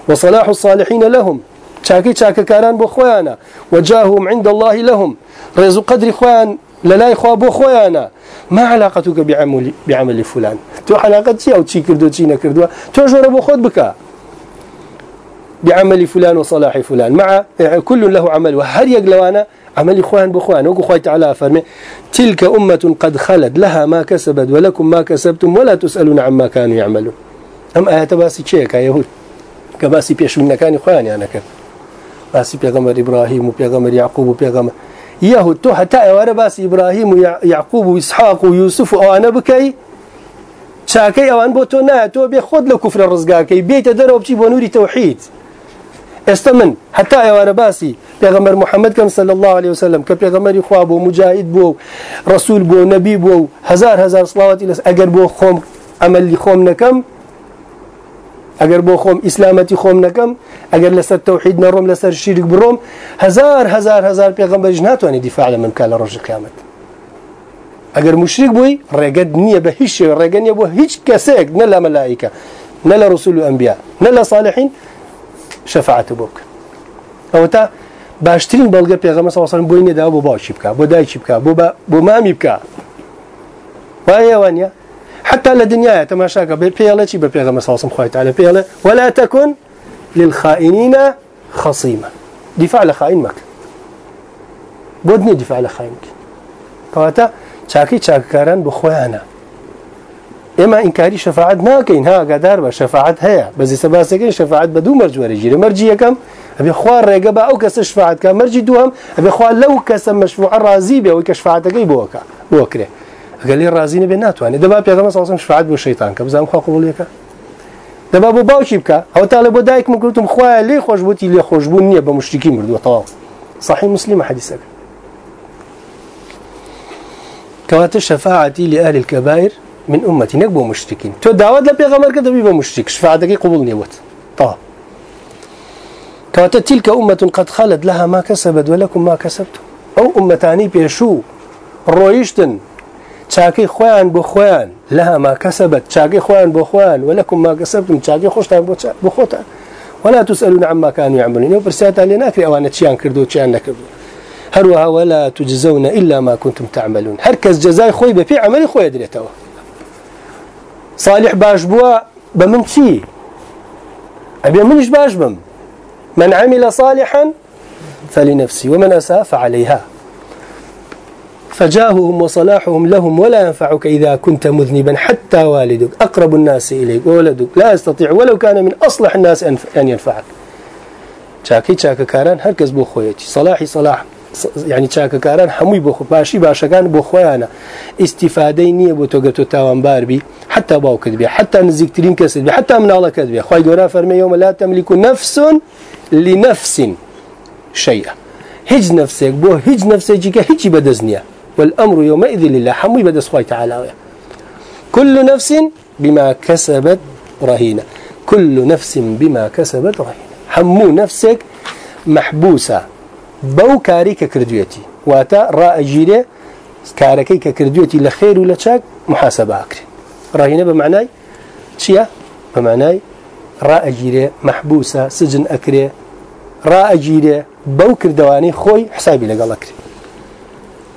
وصلاح الصالحين لهم. شاكي شاكي كاران بو خويانا وجاههم عند الله لهم. رزو قدر خوان لا إخوة بو خويانا ما علاقتك بعمل بعمل فلان؟ تو علاقتي أو تشي كردو تشي نكردو تو جور بو خود بك بعمل فلان وصلاح فلان. مع يعني كل له عمل. وهل يقلوانا عمل إخوان بإخوان وقو خوي تعالى فرمي تلك أمة قد خلت. لها ما كسبت ولكم ما كسبتم ولا تسألون عما كانوا يعملون. أم آيات باسي تشيك يهود كباسي بيش من كان إخواني باسي بيغمر إبراهيم وبيغمر يعقوب وبيغمر يهود تو حتى أولا باس إبراهيم ويعقوب وإسحاق ويوسف وأنا بكي شاكي أوان بوتو نا تو بيخود لكفر الرزقاكي بيت درو بشي بونوري توحيد استمن حتى أولا باسي بيغمر محمد كم صلى الله عليه وسلم كبيغمر إخواب ومجاهد بو رسول بو نبي بو هزار هزار صلوات إلى أقر بو خوم عمل لخوم نكم اگر بو خوم اسلامتی خوم نکم اگر لسر توحید نروم لسر شرک بروم هزار هزار هزار پیغمبر ناتوانی دفاع لمن کال رجل قیامت. اگر مشرک بوی رگد نیه به هیچ رگد نیه بو هیچ کسیک نلا ملائکه نلا رسول و انبیاء نلا صالحین شفاعت بوک. أو تا باشترین بلغه پیغمبر صلی الله علیه و بوینه دا بو باشی بکا بو دایچی بکا بو بو مامی بکا. وایه وانیا حتى لدنيا تماشاك بيلا شي صلى الله عليه وسلم بيلا ولا تكن للخائنين خصيما. دفاع لخائن مك بودني دفاع لخائنك كواتا شاكي شاكاران بخوانا. إما إنكاري شفاعت ناكين ها قدار بشفاعت هي بس سباسكين شفاعت بدو مرجو رجي مرجي كم؟ أبي خوار رقبه أو كس شفاعت كم؟ مرجي دوهم. أبي خوار لو كس مشفوع راضي به وكشفاعتك بوكا بوكره قال لي رازين بيناتواني دابا بيغمبر صلى الله عليه وسلم شفاعت بو الشيطان. كبزام خو قبول يك دابا بو باوشي بكا؟ أو طالب دايك من قلتم خويا لي خوش بوتي لي خوش بو نيه بمشركين مردو طواف صحيح مسلم حديثك كوات شفاعتي لأهل الكبائر من أمتي نقبوا مشركين. تو دعوت لبيغمبر كده بيبقى مشرك شفاعتك قبول نيوت طه كوات تلك أمة قد خلت لها ما كسبت ولكم ما كسبتم. أو أمتاني بيشو رويشتن چاكي خوان بو خوان. لها ما كسبت چاكي خوان بو خوان. ولكم ما كسبتم چاكي خوشتان بو خوتان ولا تسألون عما كانوا يعملون. برسات اللي ناكري أوانا تشيان كردو تشيان نكردو هروها ولا تجزون إلا ما كنتم تعملون. هركز جزاي خوي بفي عملي خوي دريتوا صالح باش بوا بمن شي أبي منش باش بم. من عمل صالحا فلنفسي ومن أساء فعليها. فجاههم وصلاحهم لهم ولا ينفعك إذا كنت مذنبا حتى والدك أقرب الناس إليك وولدك. لا يستطيع ولو كان من أصلح الناس أن ينفعك. چاکی چاکەکاران هەرکەس بۆ خۆیەتی. سەلاحی سەلاح یعنی چاکەکاران هەمووی بۆ باشی باشەکان بۆ خۆیانە. ئیسیفادەی نییە بۆ تۆگە تۆ تاوانباربی حتا باوکت بێ حتا نزیکترین کەست بێ حتا مناڵەکەت بێ. خی گەۆرا فەرمەیەوە لا و نەفسون لنفس شيئا. هیچ نفسێک بۆ هیچ نفسێکی کە هیچی بەدەست نییە. والأمر يومئذ لله. حموي بدس خوي تعالى كل نفس بما كسبت رهينة. كل نفس بما كسبت رهينة. حمو نفسك محبوسة. بو كاري كردويتي واتا راء جيري كاركي كردويتي لخير ولا شاك محاسبة أكري. رهينة بمعنى شيا؟ بمعنى راء جيري محبوسة سجن أكري. راء جيري بو كردواني خوي حسابي لقال أكري.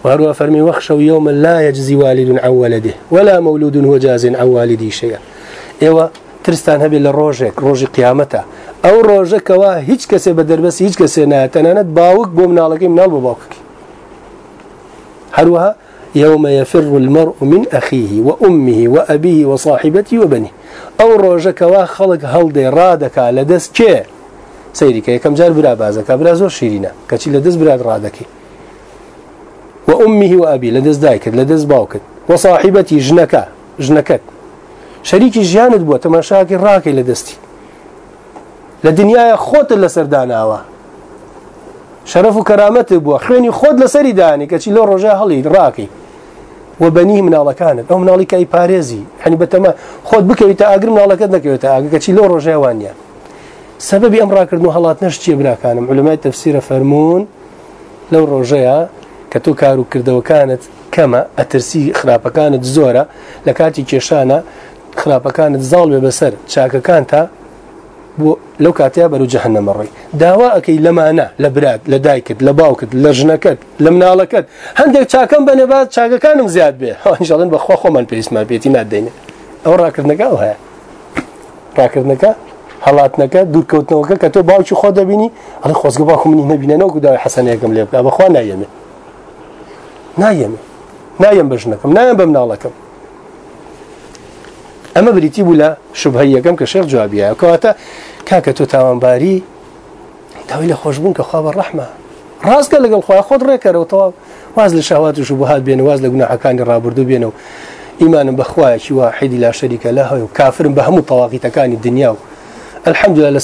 وهروا فرمي وخشوا يوما لا يجزي والد عن ولده ولا مولود هو جاز عن والده شيئا ايوه ترستان هبي للروجك روج قيامته او روجك وا هیچ کس به دربس هیچ کس نه تنانت باوك بو منالك منال بباوك هروها يوم يفر المرء من أخيه وأمه وأبيه وصاحبته وبنيه أو روجك وا خلق هلدي رادك لدس كي سيرك كم جار برا بازك برا زور شيرينا كتشي لدس برا رادك وأمه وأبي لدز دايكت لدز باوكت وصاحبتي جنكا جنكت شريكي جياند بو تماشاكي راكي لدستي لدنيا خوت لسرداناوا شرف وكرامت بو خويني خود لسري داني كتشي لو رجا هلي راكي وبنيه من الله كانت او من الله كاي باريزي يعني بتما خود بك يتاقر من الله كدك يتاقر كتشي لو رجا وانيا سبب امر كردنو هلات نشتي بلا كان علماء التفسير فرمون لو رجا کە تۆ کار و کردەوەکانت کەمە ئەترسی خراپەکانت زۆرە لە کاتی کێشانە خراپەکانت زاڵ بێ بەسەر چاکەکان تا بۆ لەو کاتیا بەرو جەهنەمەڕی داوا ئەەکەی لەمانە لە برات لە دایکت لە باوکت لە ژنەکەت لە مناڵەکەت. هەندێک چاکەم بەنێبات چاکەکانم زیاد بێ. هەڵن بەخوا خۆمان پێویستمان پێێتی نادەینێ ئەو ڕاکردنەکە هەیە. ڕاکردنەکە هەڵاتنەکە دوورکەوتنەوەکە کە تۆ باوکی خۆ دەبینی ئەڵ خۆزگە باخ منی نبینەوە داوای حەسەنەکەم لێ بکە بەخوا نایەمێ. نايم. نايم بجنكم نايم بمنالكم. أما بريتي بولا شبهيه كم كشيخ جوابية. كواتا كاكتو تاوانباري داوي له خوشبون كخواب الرحمة. راس قال لك خويا خذ ريكر وطواب واز لشهوات وشبهات بين واز لقناع كان رابردو بينه. إيمان بخوايا شي واحد لا شريك له وكافر بهم الطواغيت كان الدنيا. الحمد لله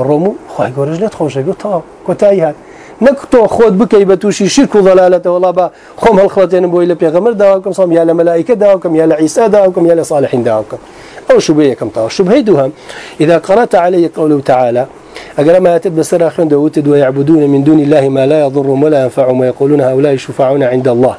الرومو خويا قولا جلت خوشا قلت طواب كوتاي هاد نەکتۆ خۆت بکەی بە تووشی شرک و ضلالەتە وڵا بە خۆم هەڵخڵەتێنم بۆی لە پێغەمەر داواکەم سام یا لە مەلایکە داواکەم یا لە عیسا داواکەم یا لە صالحین داواکەم أو شبهة كم طاو شبهة دوهم إذا قرأت عليه قوله تعالى أقرأ ما يتب سر أخرين دوتد ويعبدون من دون الله ما لا يضرهم ولا ينفعهم ويقولون هؤلاء شفعون عند الله.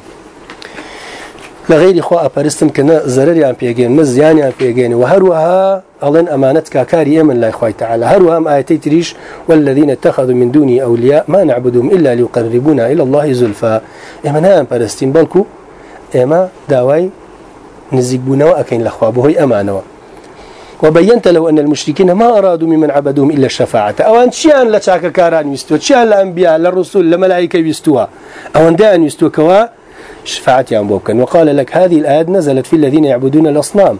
لغير خوا أبرستم كنا زرري عن بيجين مزياني عن بيجين وهروها أظن أمانتك كاري من لا إخوة تعالى. هروها أم آياتي تريش والذين اتخذوا من دوني أولياء ما نعبدهم إلا ليقربونا إلى الله زلفا إما نام برستين بلكو إما داواي نزيقبونا وأكين لأخوة بهي أمانوا. وبينت لو أن المشركين ما أرادوا ممن عبدوهم إلا الشفاعة. أو أن شيئا لتشاك كاران يستوى شيئا لأنبياء للرسول لملائكة يستوى. أو أن دان يستوى كوا شفاعتي عن بوكن. وقال لك هذه الآيات نزلت في الذين يعبدون الأصنام.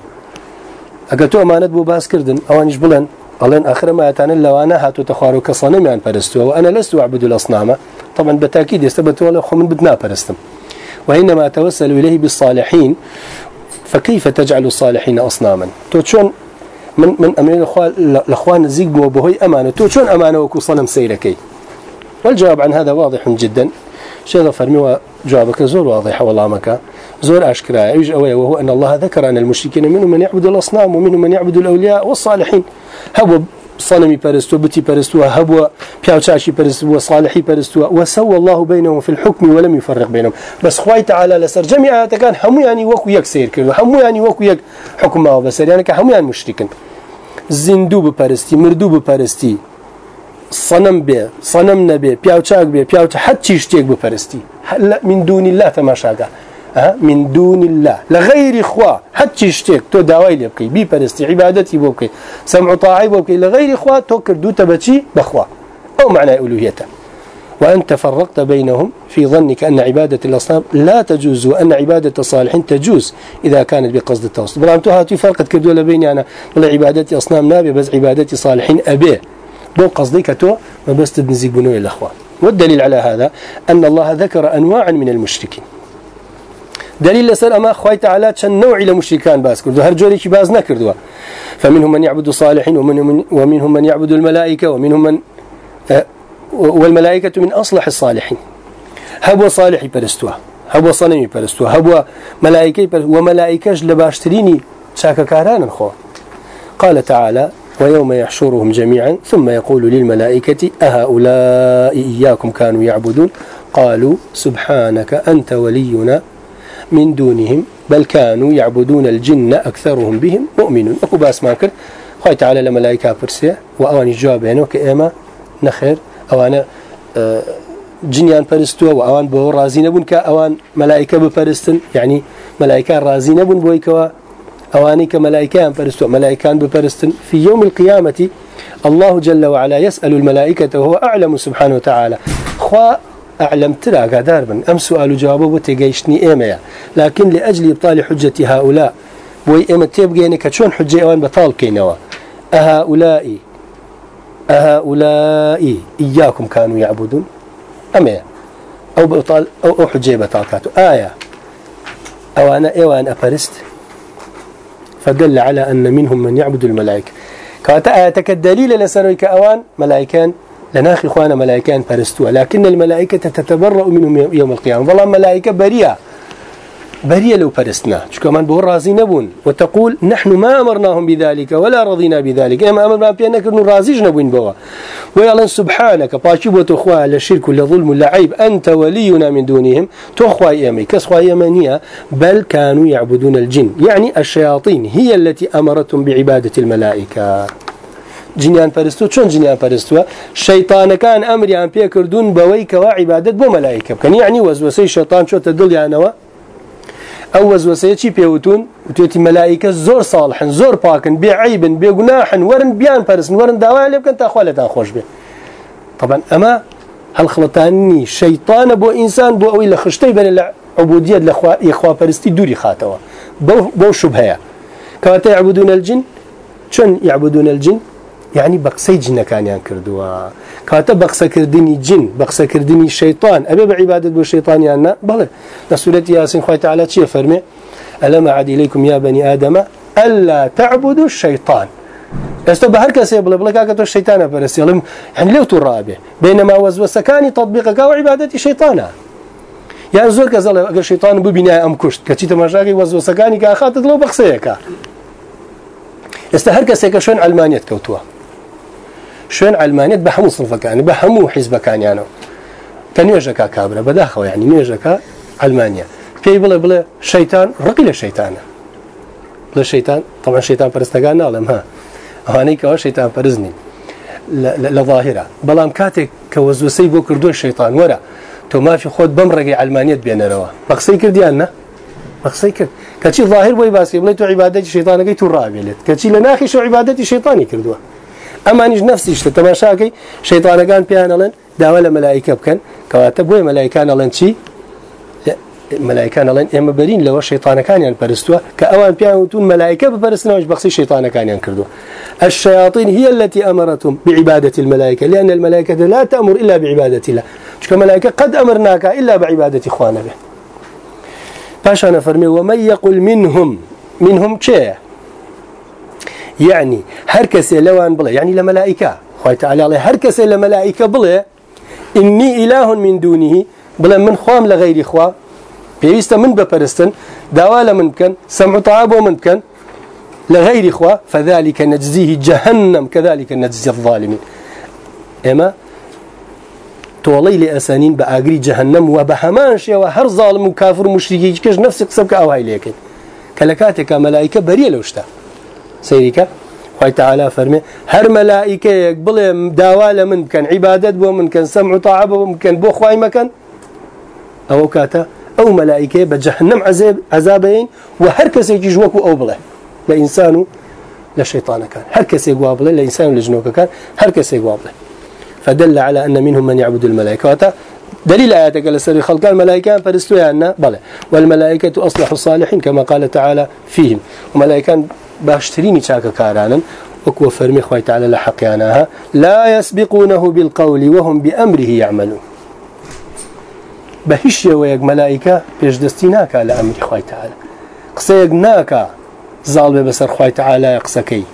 أقلتوا أمانة بو بأس كردن. أوانش بلن. ألين آخر ما أتانا لو أنا هاتو تخارو كصنم عن برستوا وأنا لست أعبد الأصنام. طبعا بالتأكيد يستبت ولا من بدنا برستم وإنما أتوسل إليه بالصالحين. فكيف تجعل الصالحين أصناما؟ تو من من أمين الأخوان الزيق بوهي أمانة. تو شون أمانة وكو صنم سيركي؟ والجواب عن هذا واضح جدا. شيخ فرمي جوابك زور واضح والله زور أشكرا إيش أوي وهو أن الله ذكر أن المشركين منهم من يعبد الأصنام ومنهم من يعبد الأولياء والصالحين. هبوا صنمي برستوا بتي برستوا هبوا بياوشاشي برستوا صالحي برستوا وسوى الله بينهم في الحكم ولم يفرق بينهم. بس خوي تعالى لسر جميع كان هم يعني وكو يك سير كردو هم يعني وكو يك حكم ما بس يعني كهم يعني مشركين زندو ببرستي مردو ببرستي صنم بێ صنم نەبێ پیاوچاک بێ پیاوچە حەچی شتێک بپەرستی. من دونی الله تەماشاگە من دون الله لغير خوا حتى داوای لێ بکەی بیپەرستی عیبادەتی بۆ بکەی سەمع طاعی بۆ بکەی لغير خوا تۆ کردوتە بەچی بەخوا ئەو معنای ئولوهیەتە. وأنت فرقت بينهم في ظنك أن عبادة الأصنام لا تجوز وأن عبادة الصالحين تجوز إذا كانت بقصد التوسط بل أنتو هاتي فرقت كردولا بيني أنا. ولا عبادة أصنام نابي بس عبادة صالحين أبي. بو قصدي كتو ما بس تنزيق بنوي الأخوة. والدليل على هذا أن الله ذكر أنواعا من المشركين. دليل لسر أما خوي تعالى كان نوع لمشركان باس كردو هر جوري باز نكردوا. فمنهم من يعبد الصالحين ومنهم, من يعبد الملائكة ومنهم من آه، والملائكة من أصلح الصالحين. هبوا صالحي برستوا هبوا صنمي برستوا هبوا ملائكة برستوا وملائكة لباشتريني شاك كارانا خو قال تعالى ويوم يحشرهم جميعا ثم يقول للملائكة أهؤلاء إياكم كانوا يعبدون؟ قالوا سبحانك أنت ولينا من دونهم بل كانوا يعبدون الجن أكثرهم بهم مؤمنون. أكو باس ماكر خوي تعالى لملائكة فرسية وأواني جواب هنا كإما نخير أوانا آه، جنيان پرستوا و اوان بو رازي نبون كا اوان ملائكه بپرستن يعني ملائكة رازي نبون بويكوا أواني كملائكه پرستوا ملائكه بپرستن في يوم القيامة الله جل وعلا يسأل الملائكة وهو أعلم سبحانه وتعالى. خوا أعلم ترى قدار من أم سؤال جوابه وتجيشني إيميا. لكن لأجل إبطال حجة هؤلاء بوي إيما تبقى إنك شون حجة أوان بطال كينوا؟ أهؤلاء أهؤلاء إياكم كانوا يعبدون؟ أما أو بطال أو حجة بطاقاته آية. أو أنا إيوة أنا أفرست؟ فدل على أن منهم من يعبد الملائكة. كاتا آياتك الدليل لسنوك أوان ملائكان لناخي إخوانا ملائكان فرستوا لكن الملائكة تتبرأ منهم يوم القيامة. والله ملائكة بريئة. بريا لو فرستنا. شو كمان بور رازي نبون. وتقول نحن ما أمرناهم بذلك ولا رضينا بذلك. إما أمرنا بأنك إنه رازيج نبون بوا. ويلا سبحانك باشيب وتخوى للشرك ظلم لعيب أنت ولينا من دونهم. تخوى يمي كسخوى يمنية بل كانوا يعبدون الجن. يعني الشياطين هي التي أمرتهم بعبادة الملائكة. جنيان فرستو. شون جنيان فرستو شيطان كان أمر عن بيكردون بويك وعبادة بملائكة كان يعني وزوسي الشيطان شو تدل يعني أو وسوسة چی پیوتون وتوتی ملائکه زور صالحن زور پاکن بی عیبن بی گناحن ورن بیان پرسن ورن داوا لب كنت اخواله تا خوش به. طبعا أما هل خلطاني شيطان بو إنسان بو أو إلى خشتي بين العبودية لاخوا اخوا فرستي دوري خاتوا. بو بو شبهة. كما يعبدون الجن؟ شن يعبدون الجن؟ يعني بقسي جن كان ينكردوا كاتا بقسا كردني جن بقسا كردني شيطان أبي بعبادة بالشيطان يعني بله نسولة ياسين خوي تعالى شيء فرمي ألم عد إليكم يا بني آدم ألا تعبدوا الشيطان استو بهر كسي بلا بلا كاكتو الشيطان فرس يلم يعني لو ترابه بينما وسكاني تطبيقك وعبادة شيطانا يعني زور كزال أجر شيطان ببناء أم كشت كتشي تماشاكي وسكاني كأخاتت لو بقسيك استهر كسيك شوين علمانيت بحمو صنفكاني بحمو حزبكاني يعني كنيوجكا كابرا بداخل يعني نيوجكا علمانيا. في بلا بلا شيطان رقيل الشيطان بلا شيطان طبعا شيطان فرستقان نعلم ها. هانيك هو شيطان فرزني. لظاهرة. بلام كاتك كوزوسي بو كردون الشيطان ورا تو ما في خود بمرقي علمانيت بين روا. بقصي كرديانا بقصي كرد. كتشي ظاهر بوي باسي بلا تو عبادتي شيطانك تو رابلت كتشي لناخي شو عبادتي شيطاني كردوها ئەمانیش نفسیشتە تەماشاکەی شەیتانەکان پیانەڵێن داوا لە مەلایکە بکەن کەواتە بۆی مەلایکان ئەڵێن چی مەلایکان ئەڵێن ئێمە بەرین لەوە شەیطانەکانیان پەرستووە کە ئەوان پیانوتون مەلایکە بپەرستنەوەش بەخسی شەیطانەکانیان کردو الشياطين هي التي أمرتهم بعبادة الملائكة لأن الملائكة لا تأمر إلا بعبادة الله. شكا الملائكة قد أمرناك إلا بعبادة إخوانا به باشا فرمي ومن يقول منهم منهم شيء؟ يعني هر كسي لوان بلا يعني لملائكة. خوي تعالى الله هر كسي لملائكة بلا إني إله من دونه. بلا من خوام لغير خوا بيست من ببرستن دوال من كان سمع طعاب ومن لغير خوا فذلك نجزيه جهنم كذلك نجزي الظالمين. إما تولي لأسانين بأجري جهنم وبهمان شيء وهر ظالم وكافر مشركي كش نفس قصبك أو هاي ليكن كلكاتك ملائكة بريئة لوشتا سيرك خوي تعالى فرمي هر ملائكة يقبل داوا من كان عبادة بو من كان سمع طاعة بو من كان بو خواي مكان أو كاتا أو ملائكة بجهنم عذاب عذابين وهر كسي يجوكو أو بله لإنسانه لشيطان كان. هر كسي يقوابله لإنسان لجنوك كان هر كسي يقوابله فدل على أن منهم من يعبد الملائكة. دليل آياتك لسر خلق الملائكة فرستوا أن بلى والملائكة أصلح الصالحين كما قال تعالى فيهم. وملائكة باشتريني شاك كارانا وكو فرمي خوي تعالى لحقيانها لا يسبقونه بالقول وهم بأمره يعملون. بهش ويك ملائكة بيش دستيناك على أمر خوي تعالى. قصيق ناكا بسر خوي تعالى قسكي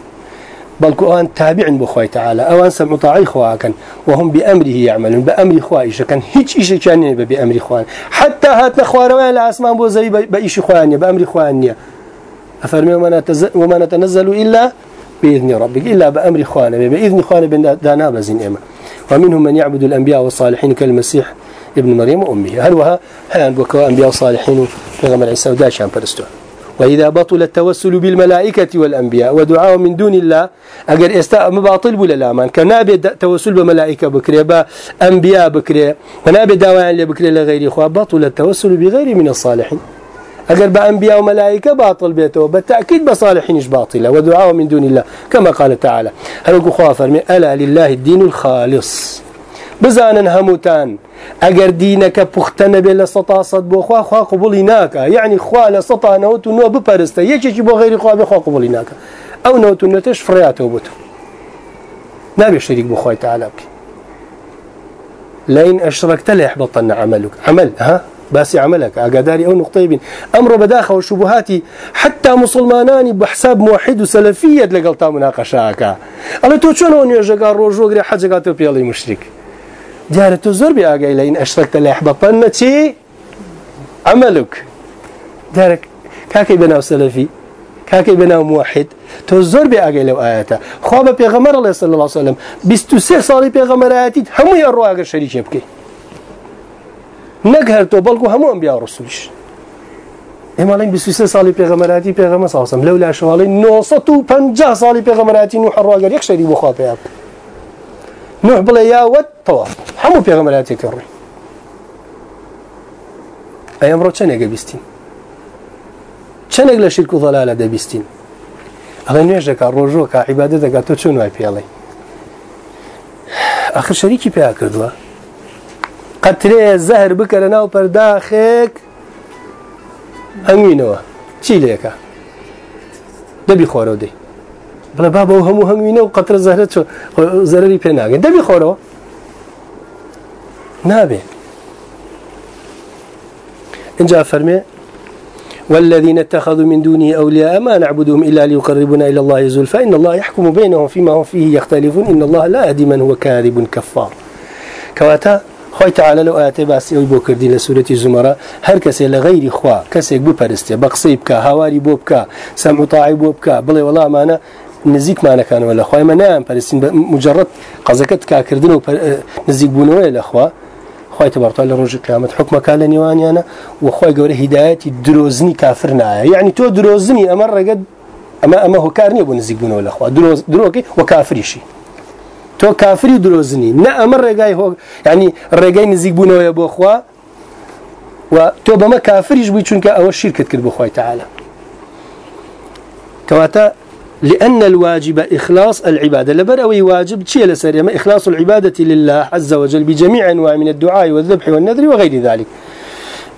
بل أن تابع بخوي تعالى أو أن سمع طاعي خواكن وهم بأمره يعملون بأمر خوايش كان هيج إيش كان بأمر خوان حتى هات نخوار ولا أسمان بو زي بإيش خوانية بأمر خوانية أفرمي وما نتنزل إلا بإذن ربك إلا بأمر خوانه بإذن خوانه دانا بزين إما ومنهم من يعبد الأنبياء والصالحين كالمسيح ابن مريم وأمه. هل وها هل بكوا أنبياء وصالحين؟ في غمر عيسى وداشان برستوه وإذا بطل التوسل بالملائكة والأنبياء ودعاء من دون الله أجر استاء مباطل ولا لا من. نابي توسل بملائكة بكري بأنبياء بكري ونابي دعوة اللي بكري لغير إخوة بطل التوسل بغير من الصالحين. أجر بأنبياء وملائكة باطل بيته. بالتأكيد بصالحين إيش باطلة ودعاء من دون الله. كما قال تعالى هل أقول فرمي ألا لله الدين الخالص. بزانا هموتان. اگر دینك پختنه به لسطا صد بو خوا خوا قبولی ناکا یعنی خوا لسطا نوت نو بپرسته. یکی بو غیر خوا به خوا قبولی ناکا أو نوت نتش فریاته بوت نبي شريك بخوي تعالى بك لئن أشركت ليحبطن عملك. عمل ها؟ باسي عملك أقداري أو نقطيبين أمر بداخة وشبهاتي حتى مسلمانان بحساب موحد وسلفية لقلتا مناقشاك. الله تو شنو نيجا روجو غير حاجة قاتو بيالي مشرك جارة تزور بأجي لين أشركت ليحبطن شيء عملك جارك كاكي بناو سلفي كاكي بناو موحد تزور بأجي لو آياته خواب بيغمر الله صلى الله عليه وسلم بستوسه صالي بيغمر آياتي همو يروا أجر شريك يبكي نقهر تو بلقو همو أنبياء رسولش. اما لين بستوسه صالي بيغمر آياتي بيغمر صلى الله عليه وسلم لولا شوالي نوصتو پنجاه صالي بيغمر آياتي نوح الروا أجر يكشري بخواب يبكي نوح بلا يا ود طواف همو پیغمبرات کردن أيام رو چنگ بیستین چنگ لشرک و ضلال ده بیستین اغه نوێژە کا ڕۆژۆ کا عیبادە دەگات تۆ چۆن وای پێڵێ آخر شەریکی پێیا کردووە قەترێ زەهر بکە لە ناو پەرداخێک هەنگوینەوە چی لێکە دەبی خۆرەوە دەی بڵێ با بەو هەموو هەنگوینە و قەترە زەهرە زەرری پێ ناگەن دەبی خۆرەوە نابێ فرمي والذين اتخذوا من دونه أولياء ما نعبدهم إلا ليقربنا إلى الله زلفى. إن الله يحكم بينهم فيما هم فيه يختلفون. إن الله لا يهدي من هو كاذب كفار. كواتا خۆی تعالە لەو ئاەتێ باسی ئەوی بۆ کردی لە سوورەتی زمەرە هەر کەسێ لە غەیری خوا کەسێک بپەرستێ بە قسەی بکە هاواری بۆ بکە سەموتاعی بۆ بکە بڵێ وەڵامانە نزیکمانەکانەوە لە خۆی مەنایان پەرستین مجرڕەت قەزەکەت کاکردن و نزیک بوونەوەی لەخوا خی تبارتال لە ڕۆژی قیامەت حکمەکە لە نێوانیانە و خۆی گەورە هیدایەتی درۆزنی کافر نایە. یعنی تۆ درۆزنی ئەمە ڕێگەت ئەمە ئەمە هۆکار نییە بۆ نزیک بوونەوە لەخوا درۆکی وە کافریشی. تو كافري دروزني نا أمر رجاي هو يعني رجاي نزيقونه يا أبو أخوة وتو بما كافريش بيشون كأول شركة كده بخوي تعالى كواتا لأن الواجب إخلاص العبادة. لبرأوي واجب شيء لسريما إخلاص العبادة لله عز وجل بجميع أنواع من الدعاء والذبح والنذر وغير ذلك.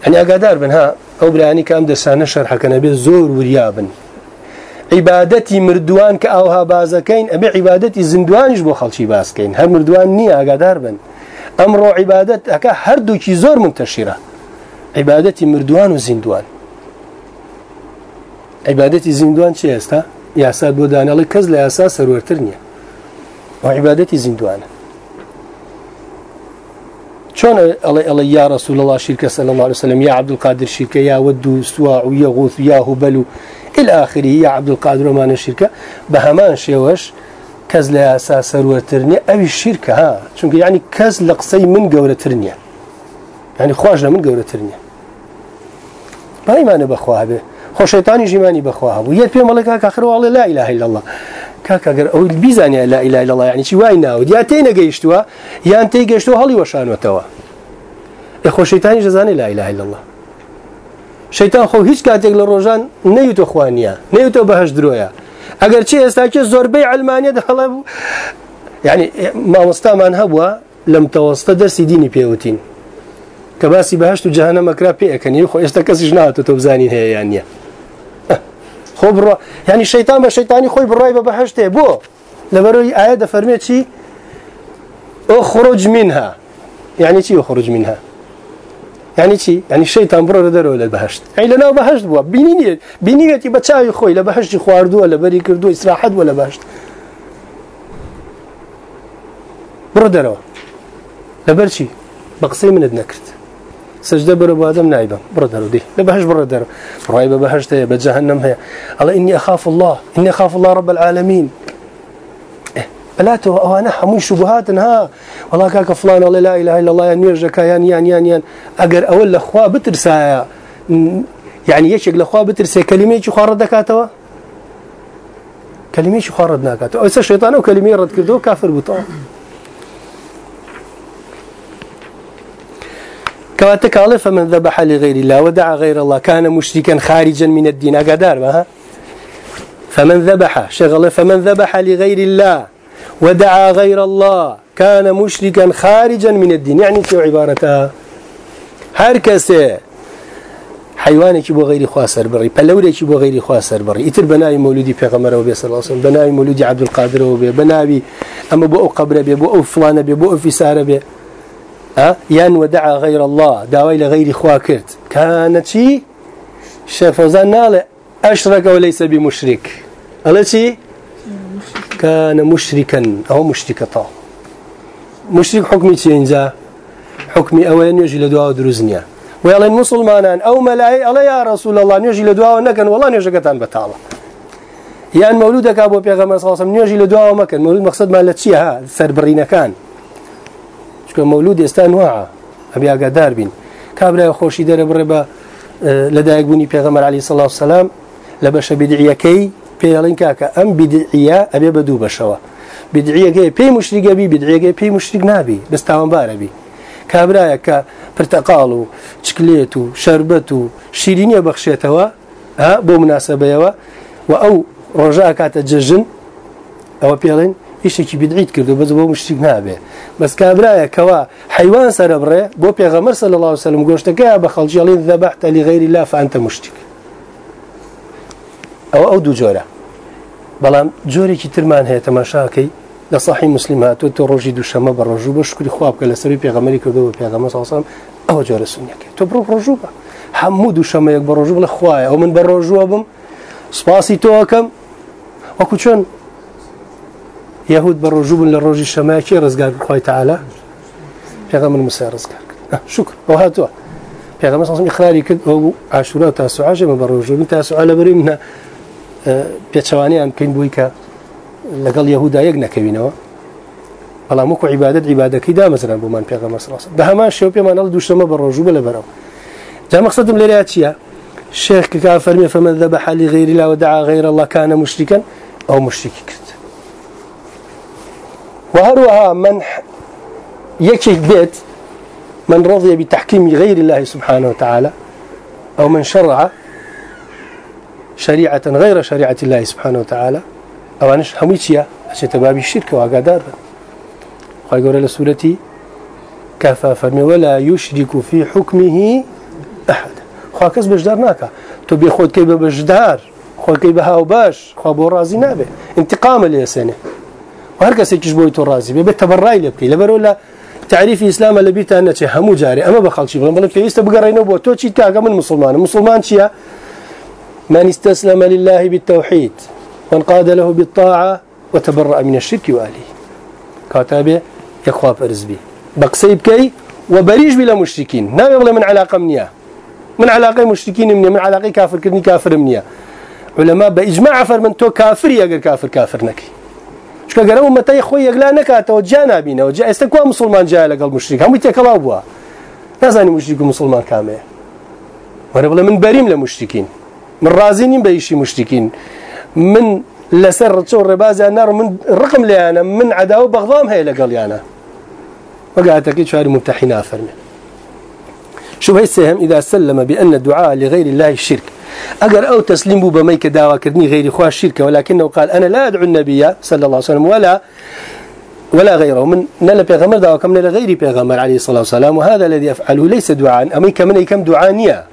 يعني أقدار بنها أو براني كأم دسانة شرح كان زور وريابا عبادتي مردوان كأوها بازكين أبي عبادتي زندوانش بو خلشي باسكين هر مردوان نية أقدار بن. أمر عبادت أكا هر دوكي زور منتشرة عبادتي مردوان وزندوان عبادتي زندوان شيء استا یاسا بۆ دانەڵی کەس لە یاسا سەرورتر نییە. و عیبادەتی زیندوانە چۆن ئەڵێ یا رسول الله شركة صلى الله عليه وسلم يا عبد القادر شركة يا ود سواع يا غوث يا هبل إلى آخره. يا عبد القادر ومان الشركة بهمان شيوش کەس لە یاسا سەرەتر نیە ئەوی شیرکە ها چونکە ینی کەس لە قسەی من گەورەتر نییە ینی خوۆش لە من گەورەتر نییە پایمانە بەخوا بێ خۆشەتانی ژیمانی بەخوا بوو یەت پێم مەڵک کاخرەواڵێ لا إله إلا الله. کاکەگەر ئەو بیزانیا لا إله إلا الله. یعنی چی وای ناود. یا تێی نەگەیشتووە یان تێی گەشتووە هەڵی وەشانوەتەوە خۆشەتانی دەزانێت لا إله إلا الله. شيطان خو هیچ کاتێک لە ڕۆژان نەیتۆ خوانیە نەیتۆ بەهش درۆیە. ئەگەر چی ئێستا کە زۆربەی ئەلمانیا دەڵێ يعني ما مستعمل هبوا لم توسط درس ديني بيوتين كباسي بهشت جهنم كرا بيكن يخو اشتكسي جناتو تبزانين هي يعني خبر يعني الشيطان بالشيطاني خوي بالراي بهشته بو لبروي آيات فرميت شي اخرج منها. يعني شي اخرج منها؟ يعني شي يعني الشيطان برو درو ولا بهشت يعني لنا بهشت بوا بينية بينية بتشاي خوي لا بهشت خواردو ولا بري كردو استراحت ولا بهشت برو درو لبرشي بقصي من ذنكرت سجدة برو بادم نايبا برو درو دي لبهش برو درو رايبة بهشت بجهنم هي الله إني أخاف الله. إني أخاف الله رب العالمين. بلاتو أو أنا حموي شبهات ها. والله كاك فلان والله لا إله إلا الله يعني يرجك يعني يعني يعني اجر أول الاخوه بترسا يعني يشق الاخوه بترسا كلمة شو خارد دكاتوا كلمة شو خارد ناكاتوا أو الشيطان أو كلمه رد كردو كافر بطا كواتك الله فمن ذبح لغير الله ودعا غير الله كان مشركا خارجا من الدين. أقدار ما فمن ذبح شغله فمن ذبح لغير الله. ودعا غير الله كان مشركا خارجا من الدين. يعني شو عبارتها؟ هر كسي حيوانك بو غير خواسر بري بلورك بو غير خواسر بري اتر بناي مولودي پیغمبر وبي صلى الله عليه وسلم بناي مولودي عبد القادر وبي بناي اما بو قبر بي بو فلان بي بو في سار بي ها؟ يان ودعا غير الله داوي لغير خواكرت كانت شي شفوزان نال اشرك وليس بمشرك الله شي كان مشركا أو مشركة. مشرك حكمي تينجا حكمي أوين يجي لدعاء دروزنيا. ويلا المسلمان أو ملاي الله يا رسول الله نيجي لدعاء نكن والله نيجي كتان بتعالى. يعني مولودك أبو بيغمبر صلى الله عليه وسلم نيجي لدعاء مكان مولود مقصد ما لتشي ها سربرينا كان. شكو مولود يستان واعا أبي أقدار بين. كابلا خوشي دار بربا لدايق بني بيغمبر عليه الصلاة والسلام لبش بدعيكي. پێڵین کاکە. ئەم بدعە ئەبێ بە دوو بەشەوە. بدعەکەی پێی مشریگە بی بدعەکەی پێی مشتێک نابی. دەستاوانبارە بی. کابراایە کە پرتەقاڵ و چکلێت و شربەت و شیرینیە بەخشێتەوە بۆ مناسبەیەوە. و ئەو ڕۆژە کاتە جەژن ئەوە پێڵێن هیچێکی بدعیت کردو بەز بۆ مشتێک نابێ. بەس کابراایە کەوا حیوان سرە بڕێ بۆ پێغەمەر سە لە الله وسلم گۆشتەکە بە خەڵجیڵین ذەبحتە لغیری لا فأنت مشتێک ئەو ئەو دوو جۆرە. بەڵام جۆرێکی ترمان هەیە تەماشاکەی لە صحی مسلم بە ڕۆژوو بە شکری خواب لەسەری پێغەمەری کردەوە پێغەمە ساسان ئەوە جۆرە سنیەکە تۆ بڕۆ ڕۆژوو بە. هەموو دووشەمەیەک بە ڕۆژوو لە خوایە. ئەو من سپاسی تۆەکەم وەکو چۆن؟ یهود بە ڕۆژوو بن لە ڕۆژی شەمایکی ڕزگار بخوای تعالا پێغەمە مسا ڕزگار کرد. شکر. ئەو هاتووە. پێغەمە ساسم اخراری کرد ئەو عاشورا و تاسوعاژە بە ڕۆژوو من تاسوعا لە بەری منە. پێچەوانیان بکەین بووی کە لەگەڵ یهودا یەک نەکەوینەوە. بەڵام وەکو عیبادت عیبادەکەی دامەزران بۆمان پێغەمە سڵاس بە هەمان شێو پێمان هەڵ دووشەمە بە ڕۆژوو بە لە بەرەوە جا مقصدم لێرە چییە؟ شيخ كافر فمن ذبح لغير الله ودعا غير الله كان مشركا أو مشرك كرت وهروها من يكيك بيت من رضي بتحكيم غير الله سبحانه وتعالى أو من شرع شريعة غير شريعة الله سبحانه وتعالى. أو أنش هميتيا أشياء باب الشرك وأقدار ويقول لسورتي كفى فرمي ولا يشرك في حكمه أحد. خوا كس بجدار ناكا. تو بيخود كي بجدار خوا كي بها وباش خوا بو رازي نابه. انتقام ليسنه وهر كس يكش بوي تو رازي بي تبرعي لبكي لبرو لا تعريف الإسلام اللي بيته أنه همو جاري أما بخلشي بلن بلن في إستبقرينه بو. تو چي كاقا من مسلمان مسلمان چيا من استسلم لله بالتوحيد وانقاد له بالطاعة وتبرأ من الشرك وآله كاتبه يخواف أرزبي بقسيب كي وبريج بلا مشركين. لا يغلى من علاقة منيا؟ من علاقة مشركين منيا من علاقة كافر كرني كافر منيا. علماء بإجماع فرمن تو كافر يقر كافر كافر نكي. شكا قالوا متى يخوي يقلا نكاتا وجانا بينا وجا استكوا مسلمان جاء لقل مشرك. هم يتكلا بوا نازاني مشرك مسلمان كامل. وأنا من بريم لمشركين. من رازين بيشي مشركين. من لسر تشور ربازي النار من رقم لي أنا من عداوة بغضام هي لقال لي أنا. وقعت أكيد شعري ممتحنا فرمي شو السهم؟ إذا سلم بأن الدعاء لغير الله الشرك أجر أو تسليم بميك دعوة كدني غير إخوة الشرك ولكنه قال أنا لا أدعو النبي صلى الله عليه وسلم ولا ولا غيره. من نلا بيغمر دعوة كم نلا بيغمر عليه الصلاة والسلام وهذا الذي يفعله ليس دعاء. أمي كمن كم دعانية؟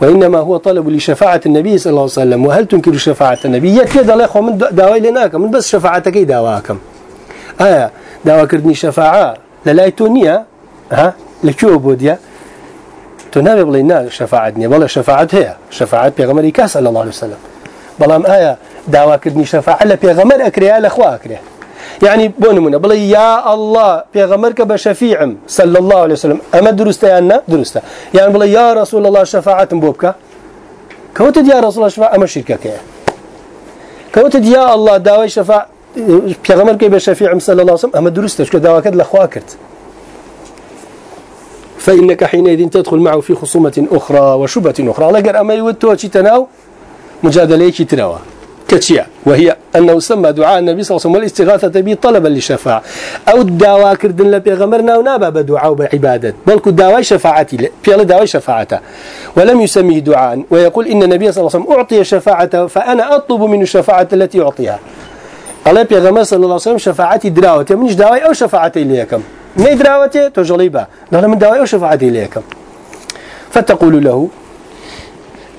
وإنما هو طلب لشفاعة النبي صلى الله عليه وسلم. وهل تنكر شفاعة النبي؟ يتيد الله من دعوة لناك من بس شفاعتك؟ دعواكم آية دعوة كردني شفاعة. لا تونية ها؟ لكيو بوديا تنابي بلينا شفاعتني بلا شفاعت هي. شفاعت بيغمر كاس الله عليه وسلم. بلام آية دعوة كردني شفاعة. لبيغمر أكريها لأخوة أكريها. يعني بونمونا بلي يا الله في غمرك بشفيع صلى الله عليه وسلم أما درسته أنا درسته. يعني بلي يا رسول الله شفاعة بوبك كوتد يا رسول الله شفاعة أما شركك كوتد يا الله داوي شفاعة في غمرك بشفيع صلى الله عليه وسلم أما درسته شو دعوة كد لأخواكرت فإنك حينئذ تدخل معه في خصومة أخرى وشبهة أخرى. لقر أما يوتوشي تناو مجادلة تناوه كتشيا وهي أنه سمى دعاء النبي صلى الله عليه وسلم والاستغاثة به طلبا للشفاعة أو الدعوة كردن لبيغمرنا ونابا بدعاء بعبادة. بل دعوة شفاعتي بيلا دعوة شفاعته. ولم يسميه دعاء. ويقول إن النبي صلى الله عليه وسلم أعطي شفاعته فأنا أطلب منه الشفاعة التي أعطيها. قال بيغمر صلى الله عليه وسلم شفاعتي دراوتي. منش دعوة أو شفاعتي ليكم ني دراوتي تجليبا. لا من دعوة أو شفاعتي ليكم فتقول له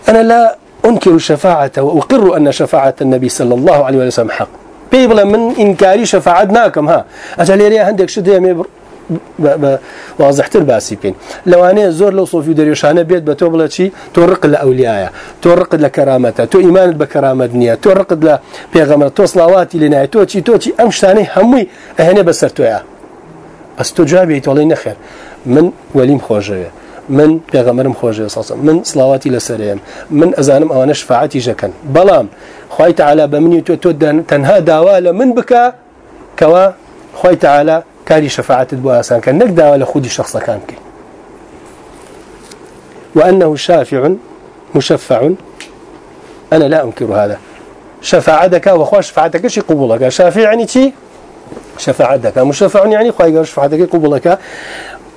أنا لا أنكر الشفاعة وأقر أن شفاعة النبي صلى الله عليه وسلم حق. بيبلا من إنكاري شفاعتناكم ها. أجل يريا عندك شو ديامي واضح تر باسي بين. لو أنا زور لو صوفي دريشانه بيت بتوبلا شيء تورق لأولياء تورق لكرامته تو إيمان بكرامة دنيا تورق ل بيغمر تو صلواتي لنا تو شيء تو شيء أمش ثاني همي هنا بسرتويا. بس تجابي تولي نخير. من وليم خوجه. من پیغمبرم خوش أساسا من صلواتي لسريم من ازانم أو شفاعتي جكن بلام خوي تعالى بمني تو تنها داوا من بك كوا خوي تعالى كاري شفاعت بو اسان كان نك داوا لخودي شخص كان كي وأنه شافع مشفع. أنا لا أنكر هذا. شفاعتك وخوش شفاعتك شي قبولك. شافع يعني شي؟ شفاعتك مشفع يعني خوي شفاعتك قبولك.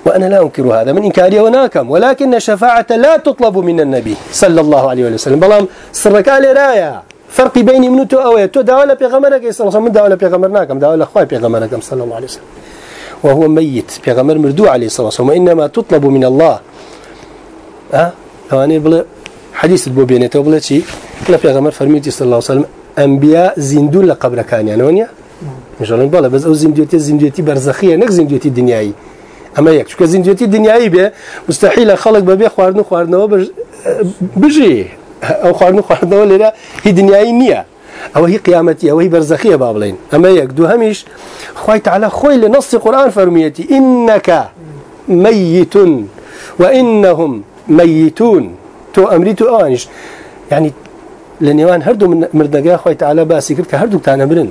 وأنا لا أنكر هذا من إنكاري وناكم ولكن الشفاعة لا تطلب من النبي صلى الله عليه وسلم. بلام سرك على رايا فرق بيني من تو أو تو دعوة بيغمرك صلى الله عليه وسلم من دعوة بيغمرناكم؟ دعوة أخوي بيغمركم صلى الله عليه وسلم. وهو ميت بيغمر مردو عليه الصلاة والسلام وإنما تطلب من الله. ها؟ يعني بلا حديث البوبينة بلا شيء لا بيغمر فرميتي صلى الله عليه وسلم أنبياء زندون لقبر كان يعني ونيا مش بلا بس أو زنديتي زنديتي برزخية نك زنديتي دنياي اما يك شو زنديتي دنياي به مستحيل خلق ببي خواردن خواردنەوە بژێ ئەو خواردن خواردنەوە لێرە هی دنیای نییە. ئەوە هی قیامەتی ئەوەی بەرزەخیە با بڵین. ئەمە یەک دوو هەمیش خی تعالى خۆی لە نصی قورآن فەرمیەتی ئینەکە ميت وإنهم ميتون. تو أمري تو آنش يعني لنيوان هردو من مردقا خوي تعالى باسي كرت هردو تانا مرن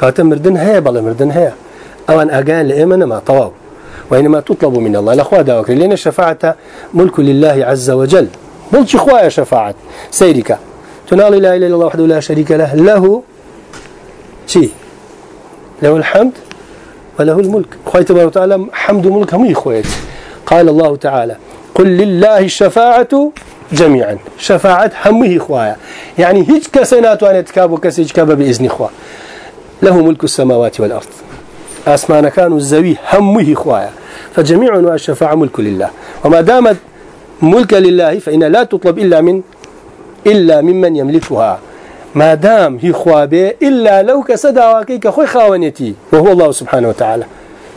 كاتا مردن هيا بلا مردن هيا أوان أقال لإيمان ما طواب وإنما تطلب من الله. الأخوة داوك لأن الشفاعة ملك لله عز وجل. ملك إخوة شفاعة. سيرك. تنال لا إله إلا الله وحده لا شريك له. له شيء له الحمد وله الملك. أخوة تبارك وتعالى حمد ملك هم إخوة قال الله تعالى قل لله الشفاعة جميعا. شفاعة همه إخوة يعني هيج كسنات وأنا تكاب وكسيج كاب بإذن إخوة. له ملك السماوات والأرض. أسمان كانوا الزوي همه خوايا فجميع أنواع الشفاعة ملك لله. وما دامت ملك لله فإن لا تطلب إلا من إلا ممن يملكها. ما دام هي خوابه إلا لو كسدا وكيك خوي خاونيتي. وهو الله سبحانه وتعالى.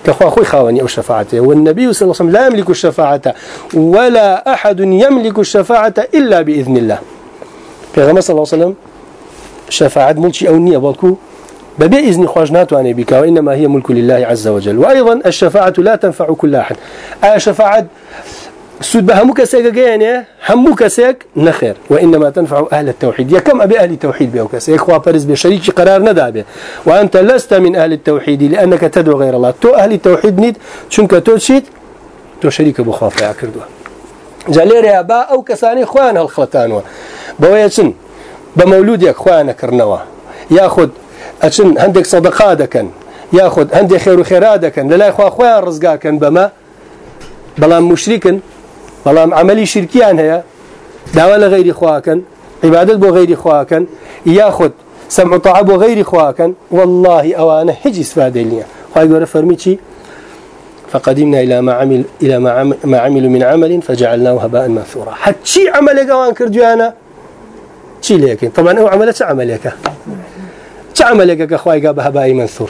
كخوا خوي خاوني أو شفاعته. والنبي صلى الله عليه وسلم لا يملك الشفاعة. ولا أحد يملك الشفاعة إلا بإذن الله. في صلى الله عليه وسلم شفاعة ملكي أو نية بالكو ببإذن خواجنات وأنا بك وإنما هي ملك لله عز وجل. وأيضا الشفاعة لا تنفع كل أحد. الشفاعة سود بهمك سيك يعني همك سيك نخير وإنما تنفع أهل التوحيد. يا كم أبي أهل التوحيد بيوك سيك وابرز بشريك قرار ندابه وأنت لست من أهل التوحيد لأنك تدعو غير الله. تو أهل التوحيد نيد شنك توشيد تو شريك بخاف يا كردوا. جالير با أو كساني خوان هالخلطان بويتشن بمولودك خوان كرنوا. ياخذ أشن هندك صدقاء دكن يأخذ هندك خير وخيرا دكن لا إخوة أخويا رزقا كان بما. بلام مشركن بلام عملي شركيان هي دعوة لغير إخواكن عبادة بو غير إخواكن يأخذ سمع طاعة بو غير إخواكن والله أوانا هج استفادة لنا خواهي قولة فرميتي فقدمنا إلى ما عمل إلى ما, عمل ما عملوا من عمل فجعلناه هباء منثورا. حتى عملك وان كردوانا شي لكن طبعا هو عملت عملك عملك كخواي قاب هباء منثور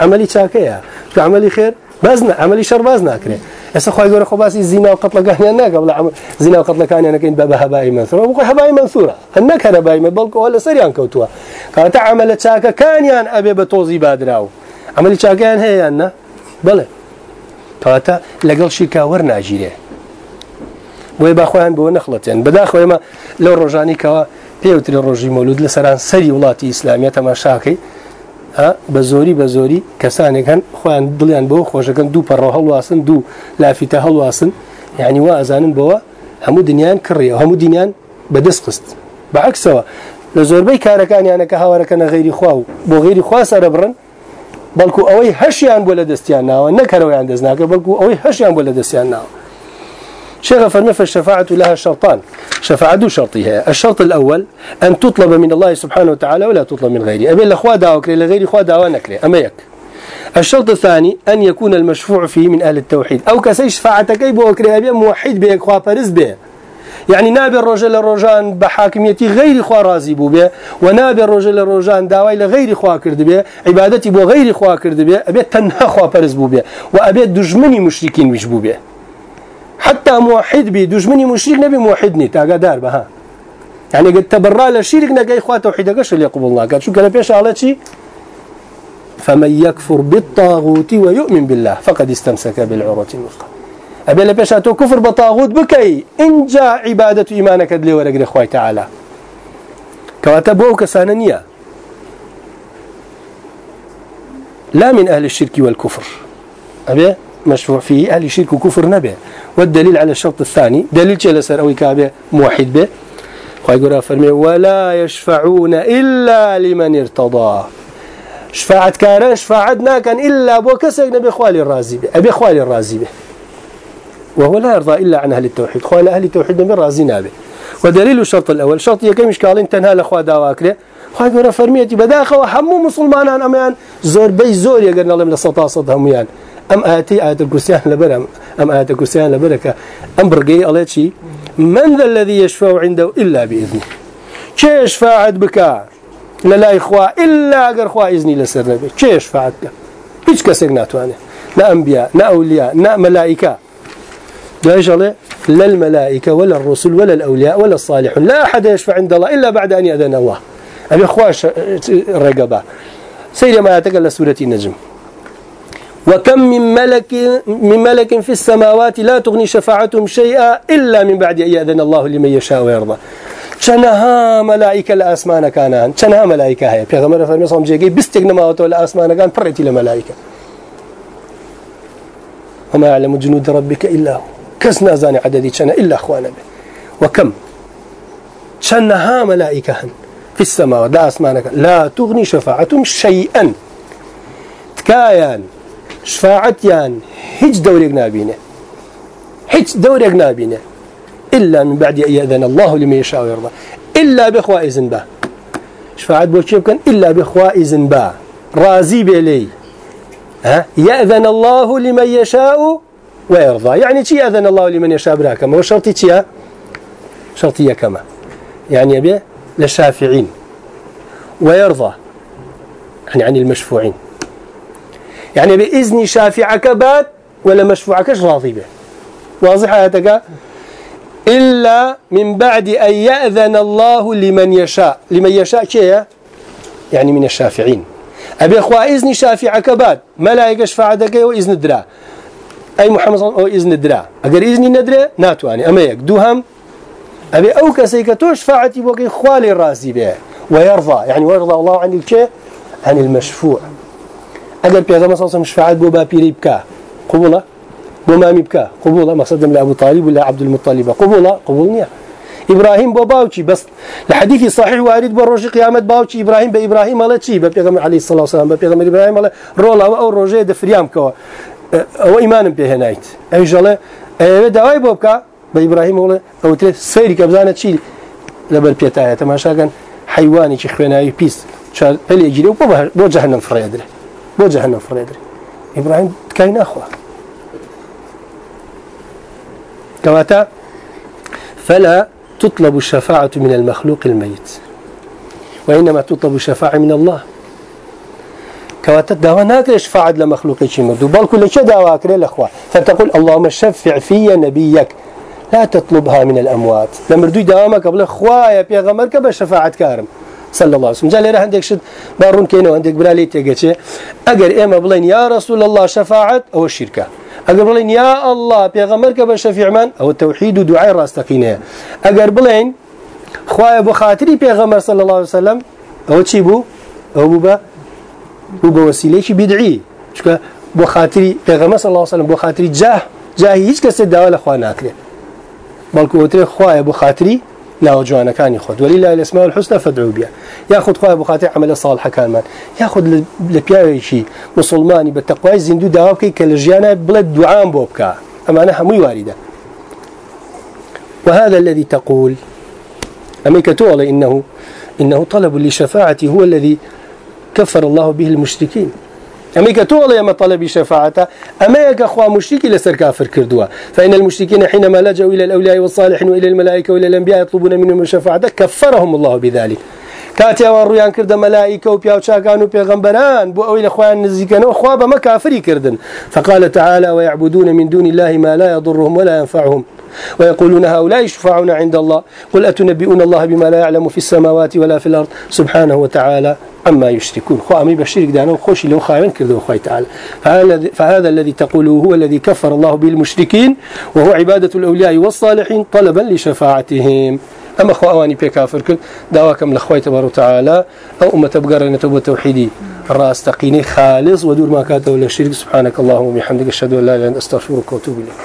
عملي تاكيا في عملي خير بازنا عملي شر بازنا كره هسه خوي يقول خو بس الزنا وقتل كان أنا قبل عمل زنا وقتل كان أنا كنت بابا هباء منثور ابو هباء منثوره هناك هباء بلق ولا سريان كوتوا كانت عملت تاكا كان يان ابي بتوزي بادراو عملي تاكا هي أنا بله. كواتا لقل شيكا ورناجيره وي باخوان بو نخلتين بداخو ما لو رجاني كوا پێوتری ڕۆژی مەلود لە سەران سەری وڵاتی ئیسلامیە تەماشاکەی. بە زۆری بە زۆری کەسانێک هەن خۆیان دڵیان بۆ خۆشەکەن دوو پەڕۆ هەڵواسن دوو لافیتە هەڵواسن. یعنی وا ئەزانن بەوە هەموو دنیان کڕیە هەموو دنیان بەدەست خست. بەعکسەوە لە زۆربەی کارەکانیانەکە هاوارەکەنە غیری خوا و بۆ غیری خوا سەرە بڕن بەڵکو ئەوەی هەشیان بۆ لە دەستیان ناوە نەکەرەوەیان دەستناکە بەڵکو ئەوەی هەشیان بۆ لە دەستیان ناوە. شيخ فرمي فالشفاعة لها شرطان. شفاعة شرطها الشرط الأول أن تطلب من الله سبحانه وتعالى ولا تطلب من غيره. أبي الأخوة دعوة لغير إخوة دعوة نكري أما يك. الشرط الثاني أن يكون المشفوع فيه من أهل التوحيد. أو كسي شفاعتك بوكري أبي موحد بيك خوا فرز به يعني نابي الرجل الرجان بحاكميتي غير خوا راضي بو به ونابي الرجل الرجان داوي لغير خوا كرد به عبادتي بو غير خوا كرد به أبي تنها خوا فرز بو به وأبي دجمني مشركين مش بو به حتى موحد بي دجمني مشرك نبي موحدني تاقا دار بها. يعني قد تبرى لشرك نقا إخوة توحيدك قش اللي يقبل الله. قال شو قال بيش على شيء فمن يكفر بالطاغوت ويؤمن بالله فقد استمسك بالعروة الوثقى. أبي لبيش أتو كفر بطاغوت بكي إن جاء عبادة إيمانك دلي ورقر إخوة تعالى. كواتبوه كساننيا لا من أهل الشرك والكفر. أبي مشروع فيه أهل الشرك وكفر نبي. والدليل على الشرط الثاني دليل جلسر أو كابه موحد به. ويقول فرمي ولا يشفعون إلا لمن ارتضى. شفاعة كارا شفاعتنا كان إلا بو كسر نبي خوالي الرازي به أبي خوالي الرازي به. وهو لا يرضى إلا عن أهل التوحيد. خوالي أهل التوحيد نبي الرازي نابه. ودليل الشرط الأول شرط يكي مشكال تنهى لأخوة داواكره خواهي قرأ فرميتي بداخل وحمو مسلمان أمان زور بي زور يقرن الله من السطاة صدهم يعني أم آتي آية الكرسيان لبرم أم آية الكرسيان لبرك أم برقي الله شيء من ذا الذي يشفع عنده إلا بإذنه؟ كيش فاعد بك؟ لا إخوة إلا أقر إخوة إذني لسر نبي كيش فاعد بك هيش كسر ناتوانه لا أنبياء لا أولياء لا ملائكة. لا الله لا الملائكة ولا الرسل ولا الأولياء ولا الصالحون. لا أحد يشفع عند الله إلا بعد أن يأذن الله. أبي إخوة الرقبة سيدي ما يتقل سورة النجم. وكم من ملك من ملك في السماوات لا تغني شفاعتهم شيئا إلا من بعد أن يأذن الله لمن يشاء ويرضى. ملائكة الأسمان كانان چنها ملائكة هي پیغمبر فرمي صلى الله عليه وسلم بستق نماوت الأسمان كان فرتي لملائكة وما يعلم جنود ربك إلا هو. كسنا زاني عددي چنا إلا أخوانا به. وكم؟ چنها ملائكة في السماوات لا أسمانك لا تغني شفاعتهم شيئا. تكايان شفاعتيان هج دورك نابينة. هج دورك نابينة. إلا من بعد أن يأذن الله لمن يشاء ويرضى. إلا بإخوة إذن با شفاعت بو كان إلا بإخوة إذن با رازي بلي. ها؟ يأذن الله لمن يشاء ويرضى. يعني شي يأذن الله لمن يشاء براكم هو شرطي شي شرطية كما. يعني أبي للشافعين. ويرضى. يعني عن المشفوعين. يعني بإذن شافعك بات ولا مشفوعكش راضي به؟ واضح آياتك؟ إلا من بعد أن يأذن الله لمن يشاء. لمن يشاء كيه يعني من الشافعين. أبي أخوة إذن شافعك بات. ملائكة شفاعتك وإذن الدراء أي محمد صلى الله عليه وسلم إذن الدراء أقر إذن الدراء ناتواني أما يك دوهم. أبي أو كسيك تو شفاعتي بوكي خوالي الرازي به. ويرضى. يعني ويرضى الله عن الكيه عن المشفوع. الله علیه و شفاعت بو باپیری بکا قبوله؟ بو مامی بکا قبوله؟ مقصد لا ابو طالب ولا عبد المطلب. قبوله؟ قبول نيه إبراهيم بو باوچی بس الحديث صحيح وارد بروج قيامت باوچی إبراهيم بابراهيم الله چی؟ بپیغمبر عليه الصلاه والسلام بپیغمبر إبراهيم الله رولا أو روجه د فريام كو أو ایمان به هنایت ای جله ای دوای بو بکا بابراهيم الله أو تر سيري كبزانه چی لبر پیتایه تماشا کن حیوانی چې خوینای پیس چا پلی جیرو بو جهنم فريدره بو جهنم فريدري إبراهيم كاين أخوة. كواتا فلا تطلب الشفاعة من المخلوق الميت وإنما تطلب الشفاعة من الله. كواتا دعوة ناكر شفاعة لمخلوق شي مردو بل كل شيء دعوة أكره الأخوة فتقول اللهم شفع في نبيك. لا تطلبها من الأموات. لمردو دعوة قبل خوايا بيغمرك بشفاعة كارم صلى الله عليه وسلم جالي عندك شد بارون كينو عندك برالي تيجي أجر إما بلين يا رسول الله شفاعة أو الشركة أجر بلين يا الله بيغمرك بشفيع من أو التوحيد ودعاء راستقينه أجر بلين خوايا بخاطري بيغمر صلى الله عليه وسلم أو تشيبو أو بوبا بوبا وسيلة بدعي شكا بخاطري بيغمر صلى الله عليه وسلم بخاطري جاه جاه هيك كسر دعوة لأخوانا أكله بل وتري خوايا بخاطري لا وجوانا كان ياخذ ولله الأسماء الحسنى فادعوا بها. ياخذ خواه بخاطر عمل صالح مان ياخذ لبياوي شيء مسلماني بالتقوى زندو داوبكي كالجيانا بلد دعاء بوبكا. أما أنا مو وارده وهذا الذي تقول أميك تقول إنه إنه طلب لشفاعتي هو الذي كفر الله به المشركين. أميك تولى ما طلب شفاعته. أميك أخوة مشركي لسر كافر كردوا فإن المشركين حينما لجوا إلى الأولياء والصالحين وإلى الملائكة وإلى الأنبياء يطلبون منهم الشفاعة كفرهم الله بذلك. كاتيا ورويان كرد ملائكة وبياو شاكان وبيغمبران بو أويل أخوان نزيكان وأخواب ما كافري كردن فقال تعالى ويعبدون من دون الله ما لا يضرهم ولا ينفعهم. ويقولون هؤلاء يشفعون عند الله. قل أتنبئون الله بما لا يعلم في السماوات ولا في الأرض؟ سبحانه وتعالى عما يشركون. خو أمي بشرك دانا وخوش لو خاين كذو خوي تعالى. فهذا الذي تقوله هو الذي كفر الله بالمشركين وهو عبادة الأولياء والصالحين طلبا لشفاعتهم. أما خو أواني بكافر كل دعواكم لخوي تبارك وتعالى أو أمة بقرة توبة توحيدي. الرأس تقيني خالص ودور ما كاتب ولا سبحانك اللهم وبحمدك أشهد أن لا إله إلا أنت أستغفرك وأتوب إليك.